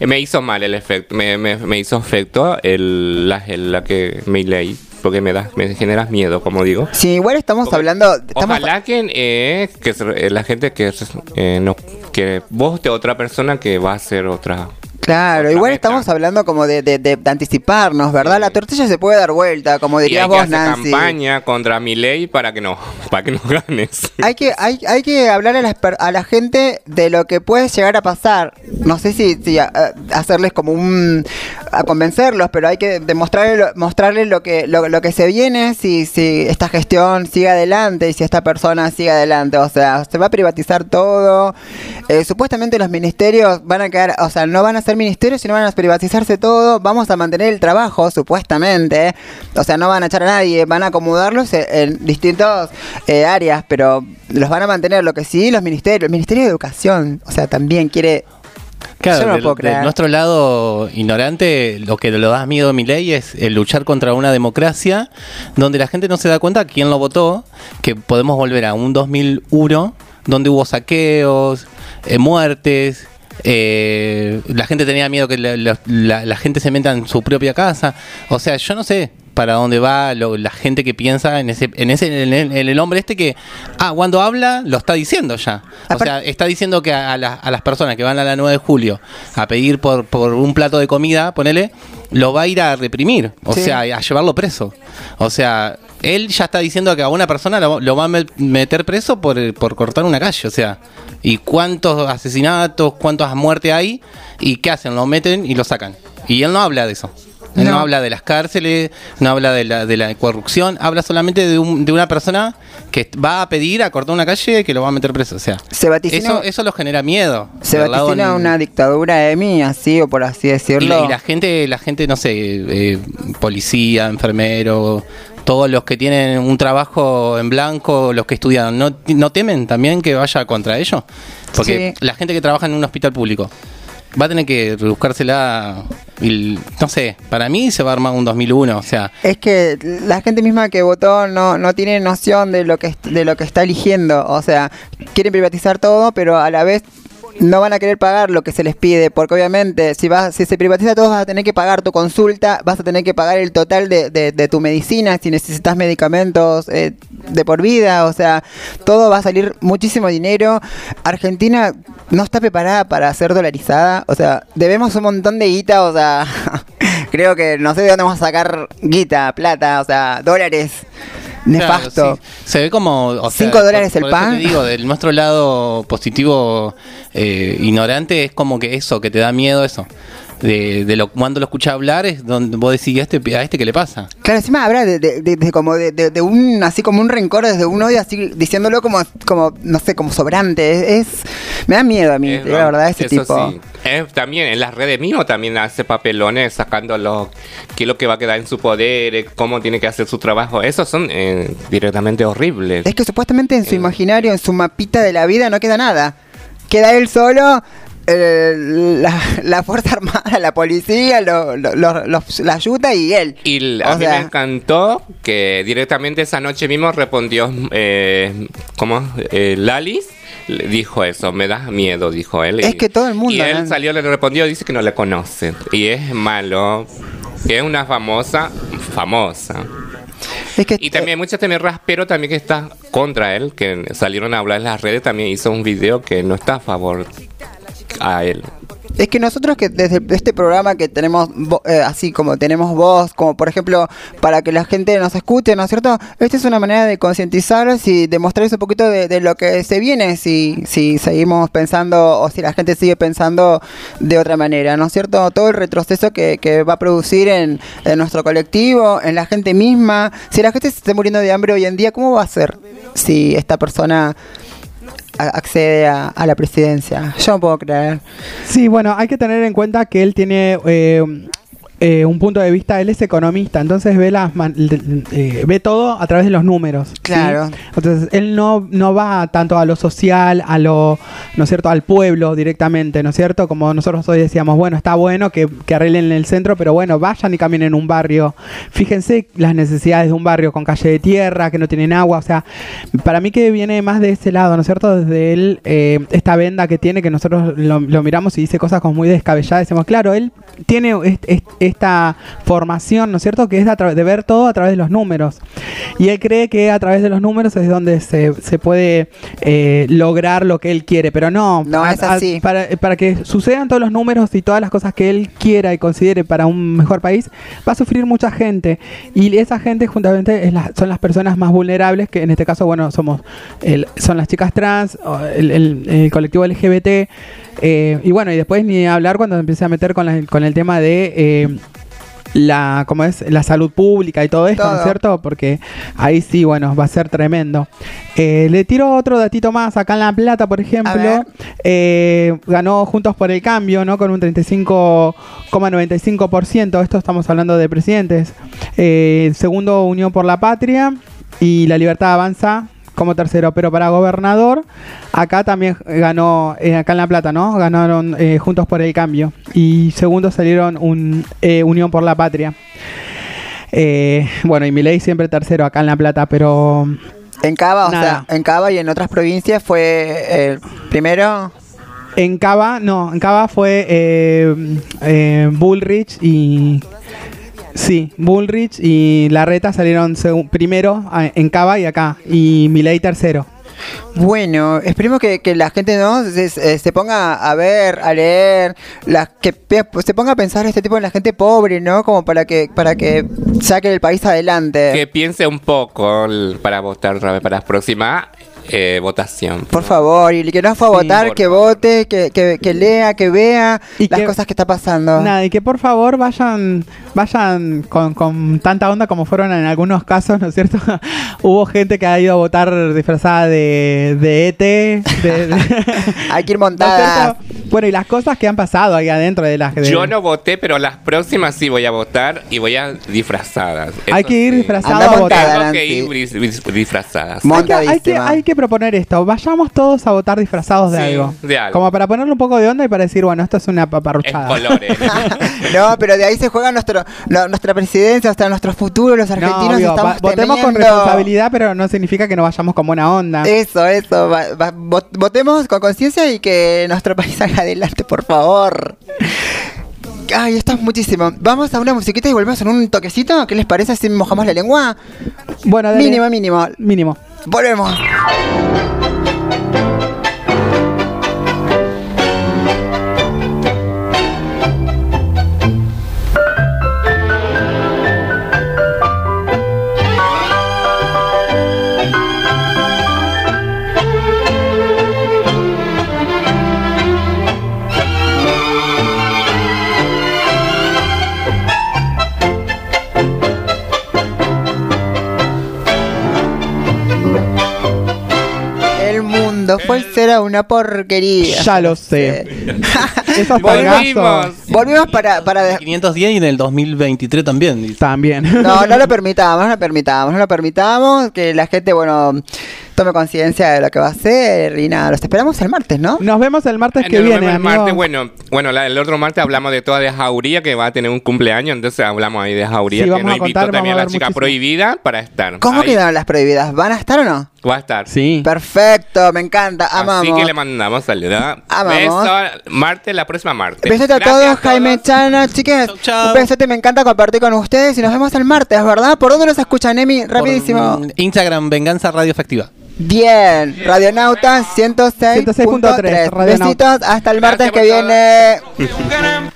[SPEAKER 1] Me hizo mal el efecto, me, me, me hizo efecto el, la, la que me leí porque me da, me generas miedo, como digo.
[SPEAKER 7] si igual estamos hablando... Estamos,
[SPEAKER 1] Ojalá que, eh, que eh, la gente que, eh, no, que vote otra persona que va a ser otra.
[SPEAKER 7] Claro, igual estamos hablando como de, de- de- de anticiparnos, ¿verdad? La tortilla se puede dar vuelta, como
[SPEAKER 1] Y
[SPEAKER 7] dirías
[SPEAKER 1] hay que
[SPEAKER 7] vos,
[SPEAKER 1] hacer
[SPEAKER 7] Nancy.
[SPEAKER 1] campaña contra mi ley para que no, para que no ganes.
[SPEAKER 7] Hay que, hay, hay que hablar a, las per- a la gente de lo que puede llegar a pasar. No sé si, si a- a- hacerles como un... a convencerlos, pero hay que demostrarles lo, mostrarles lo que, lo, lo que se viene, si, si esta gestión sigue adelante y si esta persona sigue adelante. O sea, se va a privatizar todo. Eh, supuestamente los ministerios van a quedar, o sea, no van a ser ministerios, sino van a privatizarse todo. Vamos a mantener el trabajo, supuestamente. O sea, no van a echar a nadie, van a acomodarlos en, en distintas eh, áreas, pero los van a mantener. Lo que sí, los ministerios, el Ministerio de Educación, o sea, también quiere...
[SPEAKER 3] Claro,
[SPEAKER 7] Yo no
[SPEAKER 3] de nuestro lado ignorante, lo que lo da miedo a mi ley es el luchar contra una democracia donde la gente no se da cuenta quién lo votó, que podemos volver a un 2001 donde hubo saqueos, eh, muertes, eh, la gente tenía miedo que la, la- gente se meta en su propia casa. O sea, yo no sé para dónde va lo- la gente que piensa en ese en ese en el, en el hombre este que ah cuando habla lo está diciendo ya. O sea está diciendo que a, la- a las personas que van a la 9 de julio a pedir por, por un plato de comida ponele lo va a ir a reprimir o
[SPEAKER 7] Sí.
[SPEAKER 3] sea a llevarlo preso. O sea él ya está diciendo que a una persona lo, lo va a me- meter preso por, por cortar una calle o sea y cuántos asesinatos cuántas muertes hay y qué hacen lo meten y lo sacan. Y él no habla de eso él no,
[SPEAKER 7] No.
[SPEAKER 3] habla de las cárceles, no habla de la, de la corrupción, habla solamente de, un- de una persona que va a pedir a cortar una calle que lo va a meter preso. O sea,
[SPEAKER 7] Se vaticina-
[SPEAKER 3] eso, eso lo genera miedo.
[SPEAKER 7] Se vaticina
[SPEAKER 3] en-
[SPEAKER 7] una dictadura, Emi, así o por así decirlo.
[SPEAKER 3] y la gente, la gente, no sé, eh, policía, enfermero, todos los que tienen un trabajo en blanco, los que estudian, ¿no, no temen también que vaya contra ellos? Porque
[SPEAKER 7] Sí.
[SPEAKER 3] la gente que trabaja en un hospital público va a tener que rebuscársela. Y, no sé, para mí se va a armar un 2001, o sea,
[SPEAKER 7] Es que la gente misma que votó no, no tiene noción de lo que de lo que está eligiendo. O sea, quieren privatizar todo, pero a la vez no van a querer pagar lo que se les pide, porque obviamente si vas, si se privatiza todo vas a tener que pagar tu consulta, vas a tener que pagar el total de, de- de tu medicina, si necesitas medicamentos eh, de por vida, o sea, todo va a salir muchísimo dinero. Argentina no está preparada para ser dolarizada, o sea, debemos un montón de guita, o sea, creo que no sé de dónde vamos a sacar guita, plata, o sea, dólares nefasto.
[SPEAKER 3] Claro, sí. Se ve como. o sea,
[SPEAKER 7] Cinco dólares
[SPEAKER 3] por-
[SPEAKER 7] el
[SPEAKER 3] por eso
[SPEAKER 7] pan.
[SPEAKER 3] te digo, del nuestro lado positivo, eh, ignorante, es como que eso, que te da miedo eso. De, de lo, cuando lo escuchas hablar es donde vos decís, ¿a este, a este qué le pasa?
[SPEAKER 7] Claro, encima habla de, de- de- de como de, de- de un así como un rencor desde un odio así diciéndolo como como no sé como sobrante es, es- me da miedo a mí
[SPEAKER 1] Es
[SPEAKER 7] la verdad ese
[SPEAKER 1] eso
[SPEAKER 7] tipo
[SPEAKER 1] sí. Eh, también en las redes mismo también hace papelones sacando lo, qué es lo que va a quedar en su poder, eh, cómo tiene que hacer su trabajo. Esos son eh, directamente horribles.
[SPEAKER 7] es que supuestamente en su imaginario en su mapita de la vida no queda nada queda él solo la, la fuerza armada la policía lo- lo- lo- los- la ayuda y él
[SPEAKER 1] Y
[SPEAKER 7] O
[SPEAKER 1] a mí me encantó que directamente esa noche mismo respondió, eh, ¿cómo? Eh, Lalis dijo eso, me da miedo, dijo él.
[SPEAKER 7] Es
[SPEAKER 1] Y-
[SPEAKER 7] que todo el mundo,
[SPEAKER 1] Y él
[SPEAKER 7] ¿no?
[SPEAKER 1] salió, le respondió, dice que no le conoce. Y es malo, que es una famosa, famosa. y también muchas también raspero también que está contra él, que salieron a hablar en las redes, también hizo un video que no está a favor a él.
[SPEAKER 7] Es que nosotros que desde este programa que tenemos eh, así como tenemos voz, como por ejemplo para que la gente nos escuche, ¿no es cierto? Esta es una manera de concientizarlos y demostrarles un poquito de, de lo que se viene si, si seguimos pensando o si la gente sigue pensando de otra manera, ¿no es cierto? Todo el retroceso que, que va a producir en, en nuestro colectivo, en la gente misma. Si la gente se está muriendo de hambre hoy en día, ¿cómo va a ser si esta persona accede a, la presidencia? Yo no puedo creer.
[SPEAKER 2] Sí, bueno, hay que tener en cuenta que él tiene eh, eh, un punto de vista, él es economista, entonces ve las man- eh, ve todo a través de los números. ¿sí?
[SPEAKER 7] Claro.
[SPEAKER 2] Entonces él no, no va tanto a lo social, a lo, ¿no es cierto?, al pueblo directamente, ¿no es cierto? Como nosotros hoy decíamos, bueno, está bueno que, que arreglen el centro, pero bueno, vayan y caminen un barrio. Fíjense las necesidades de un barrio con calle de tierra, que no tienen agua, o sea, para mí que viene más de ese lado, ¿no es cierto? Desde él, eh, esta venda que tiene, que nosotros lo, lo miramos y dice cosas como muy descabelladas, decimos, claro, él tiene est- est- esta formación, ¿no es cierto?, que es a de ver todo a través de los números. Y él cree que a través de los números es donde se, se puede eh, lograr lo que él quiere, pero no.
[SPEAKER 7] No
[SPEAKER 2] A-
[SPEAKER 7] es
[SPEAKER 2] a-
[SPEAKER 7] así.
[SPEAKER 2] para, para que sucedan todos los números y todas las cosas que él quiera y considere para un mejor país, va a sufrir mucha gente. Y esa gente, juntamente, es la- son las personas más vulnerables, que en este caso, bueno, somos el- son las chicas trans, el, el- el colectivo LGBT. eh, y bueno, y después ni hablar cuando empiece a meter con, la- con el tema de. eh, la, ¿cómo es? la salud pública y todo esto, ¿no es cierto? Porque ahí sí, bueno, va a ser tremendo. Eh, le tiro otro datito más. Acá en La Plata, por ejemplo, eh, ganó Juntos por el Cambio, ¿no? Con un 35,95%. Esto estamos hablando de presidentes. Eh, segundo, Unión por la Patria. Y La Libertad Avanza como tercero, pero para gobernador, acá también ganó, eh, acá en La Plata, ¿no? Ganaron eh, Juntos por el Cambio. Y segundo salieron un, eh, Unión por la Patria. Eh, bueno, y Milei siempre tercero acá en La Plata, pero...
[SPEAKER 7] En Cava, o sea, en Cava y en otras provincias fue el primero.
[SPEAKER 2] En Cava, no, en Cava fue eh, eh, Bullrich y... Sí, Bullrich y Larreta salieron primero en Cava y acá, y Milei tercero.
[SPEAKER 7] Bueno, esperemos que, que la gente no se, ponga a ver, a leer, la, que se ponga a pensar este tipo en la gente pobre, ¿no? Como para que para que saque el país adelante.
[SPEAKER 1] Que piense un poco para votar otra vez para la próxima eh, votación.
[SPEAKER 7] Por favor, y el que no fue a
[SPEAKER 2] Sí,
[SPEAKER 7] votar, que vote, que, que, que lea, que vea
[SPEAKER 2] Y
[SPEAKER 7] las
[SPEAKER 2] que-
[SPEAKER 7] cosas que está pasando.
[SPEAKER 2] Nada, y que por favor vayan vayan con, con tanta onda como fueron en algunos casos, ¿no es cierto? Hubo gente que ha ido a votar disfrazada de, de ET. de- de-
[SPEAKER 7] Hay que ir
[SPEAKER 2] ¿no es
[SPEAKER 7] montada.
[SPEAKER 2] Bueno, y las cosas que han pasado ahí adentro de las... de-
[SPEAKER 1] Yo no voté, pero las próximas sí voy a votar y voy a disfrazadas.
[SPEAKER 2] Hay que ir
[SPEAKER 1] sí.
[SPEAKER 2] disfrazado
[SPEAKER 7] Anda
[SPEAKER 2] a
[SPEAKER 7] montada,
[SPEAKER 2] votar.
[SPEAKER 1] Tengo que ir dis- dis- disfrazadas.
[SPEAKER 2] Hay que, hay, que,
[SPEAKER 7] Montadísima.
[SPEAKER 2] hay que proponer esto, vayamos todos a votar disfrazados de
[SPEAKER 1] Sí,
[SPEAKER 2] algo.
[SPEAKER 1] de algo.
[SPEAKER 2] Como para ponerle un poco de onda y para decir, bueno, esto es una paparruchada.
[SPEAKER 1] colores.
[SPEAKER 7] no, pero de ahí se juega nuestro, no- nuestra presidencia, hasta nuestro futuro, los
[SPEAKER 2] No,
[SPEAKER 7] argentinos
[SPEAKER 2] obvio,
[SPEAKER 7] estamos
[SPEAKER 2] va- votemos con responsabilidad, pero no significa que no vayamos con buena onda.
[SPEAKER 7] Eso, eso. va- va- vot- votemos con conciencia y que nuestro país salga adelante, por favor. Ay, esto es muchísimo. Vamos a una musiquita y volvemos en un toquecito. ¿Qué les parece si mojamos la lengua?
[SPEAKER 2] Bueno, dale.
[SPEAKER 7] Mínimo, mínimo.
[SPEAKER 2] Mínimo.
[SPEAKER 7] Volvemos. Cero una porquería.
[SPEAKER 2] Ya lo sé. Esos
[SPEAKER 7] Volvimos. Volvimos para, para de-
[SPEAKER 3] 510 y en el 2023 también. dice.
[SPEAKER 2] También.
[SPEAKER 7] No, no lo permitamos, no lo permitamos, no lo permitamos. Que la gente, bueno, tome conciencia de lo que va a hacer. Y nada, los esperamos el martes, ¿no?
[SPEAKER 2] Nos vemos el martes que
[SPEAKER 1] Nos
[SPEAKER 2] viene,
[SPEAKER 1] vemos el
[SPEAKER 2] amigo.
[SPEAKER 1] martes, bueno, bueno la- el otro martes hablamos de toda de Jauría que va a tener un cumpleaños, entonces hablamos ahí de Jauría,
[SPEAKER 2] Sí,
[SPEAKER 1] que
[SPEAKER 2] a
[SPEAKER 1] invitó
[SPEAKER 2] contar,
[SPEAKER 1] también
[SPEAKER 2] vamos a
[SPEAKER 1] a la chica
[SPEAKER 2] muchísimo.
[SPEAKER 1] prohibida para estar.
[SPEAKER 7] ¿Cómo
[SPEAKER 1] Ahí
[SPEAKER 7] quedaron las prohibidas? ¿Van a estar o no?
[SPEAKER 1] Va a estar.
[SPEAKER 2] Sí.
[SPEAKER 7] Perfecto, me encanta, amamos.
[SPEAKER 1] Así que le mandamos saludos.
[SPEAKER 7] Amamos.
[SPEAKER 1] Beso, martes, la próxima martes.
[SPEAKER 7] Besote a todos, Jaime Chana, chicas.
[SPEAKER 3] chau.
[SPEAKER 7] Un besote, me encanta compartir con ustedes y nos vemos el martes, ¿verdad? ¿Por dónde nos escuchan, Emi?
[SPEAKER 3] Por,
[SPEAKER 7] Rapidísimo.
[SPEAKER 3] Instagram, Venganza Radio Efectiva.
[SPEAKER 7] Bien, Radionauta 106.3.
[SPEAKER 2] 106.3, Radionauta.
[SPEAKER 7] Besitos, hasta el martes que viene.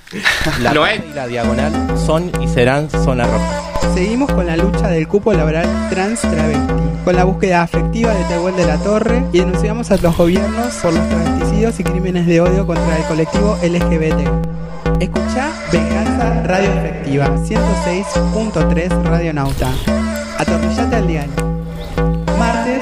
[SPEAKER 3] La
[SPEAKER 1] No
[SPEAKER 3] red
[SPEAKER 1] es-
[SPEAKER 3] y la diagonal son y serán zona roja.
[SPEAKER 2] Seguimos con la lucha del cupo laboral trans travesti, con la búsqueda afectiva de Tehuel de la Torre y denunciamos a los gobiernos por los travesticidios y crímenes de odio contra el colectivo LGBT. Escucha Venganza Radio Efectiva 106.3 Radio Nauta. Atornillate al diario. Martes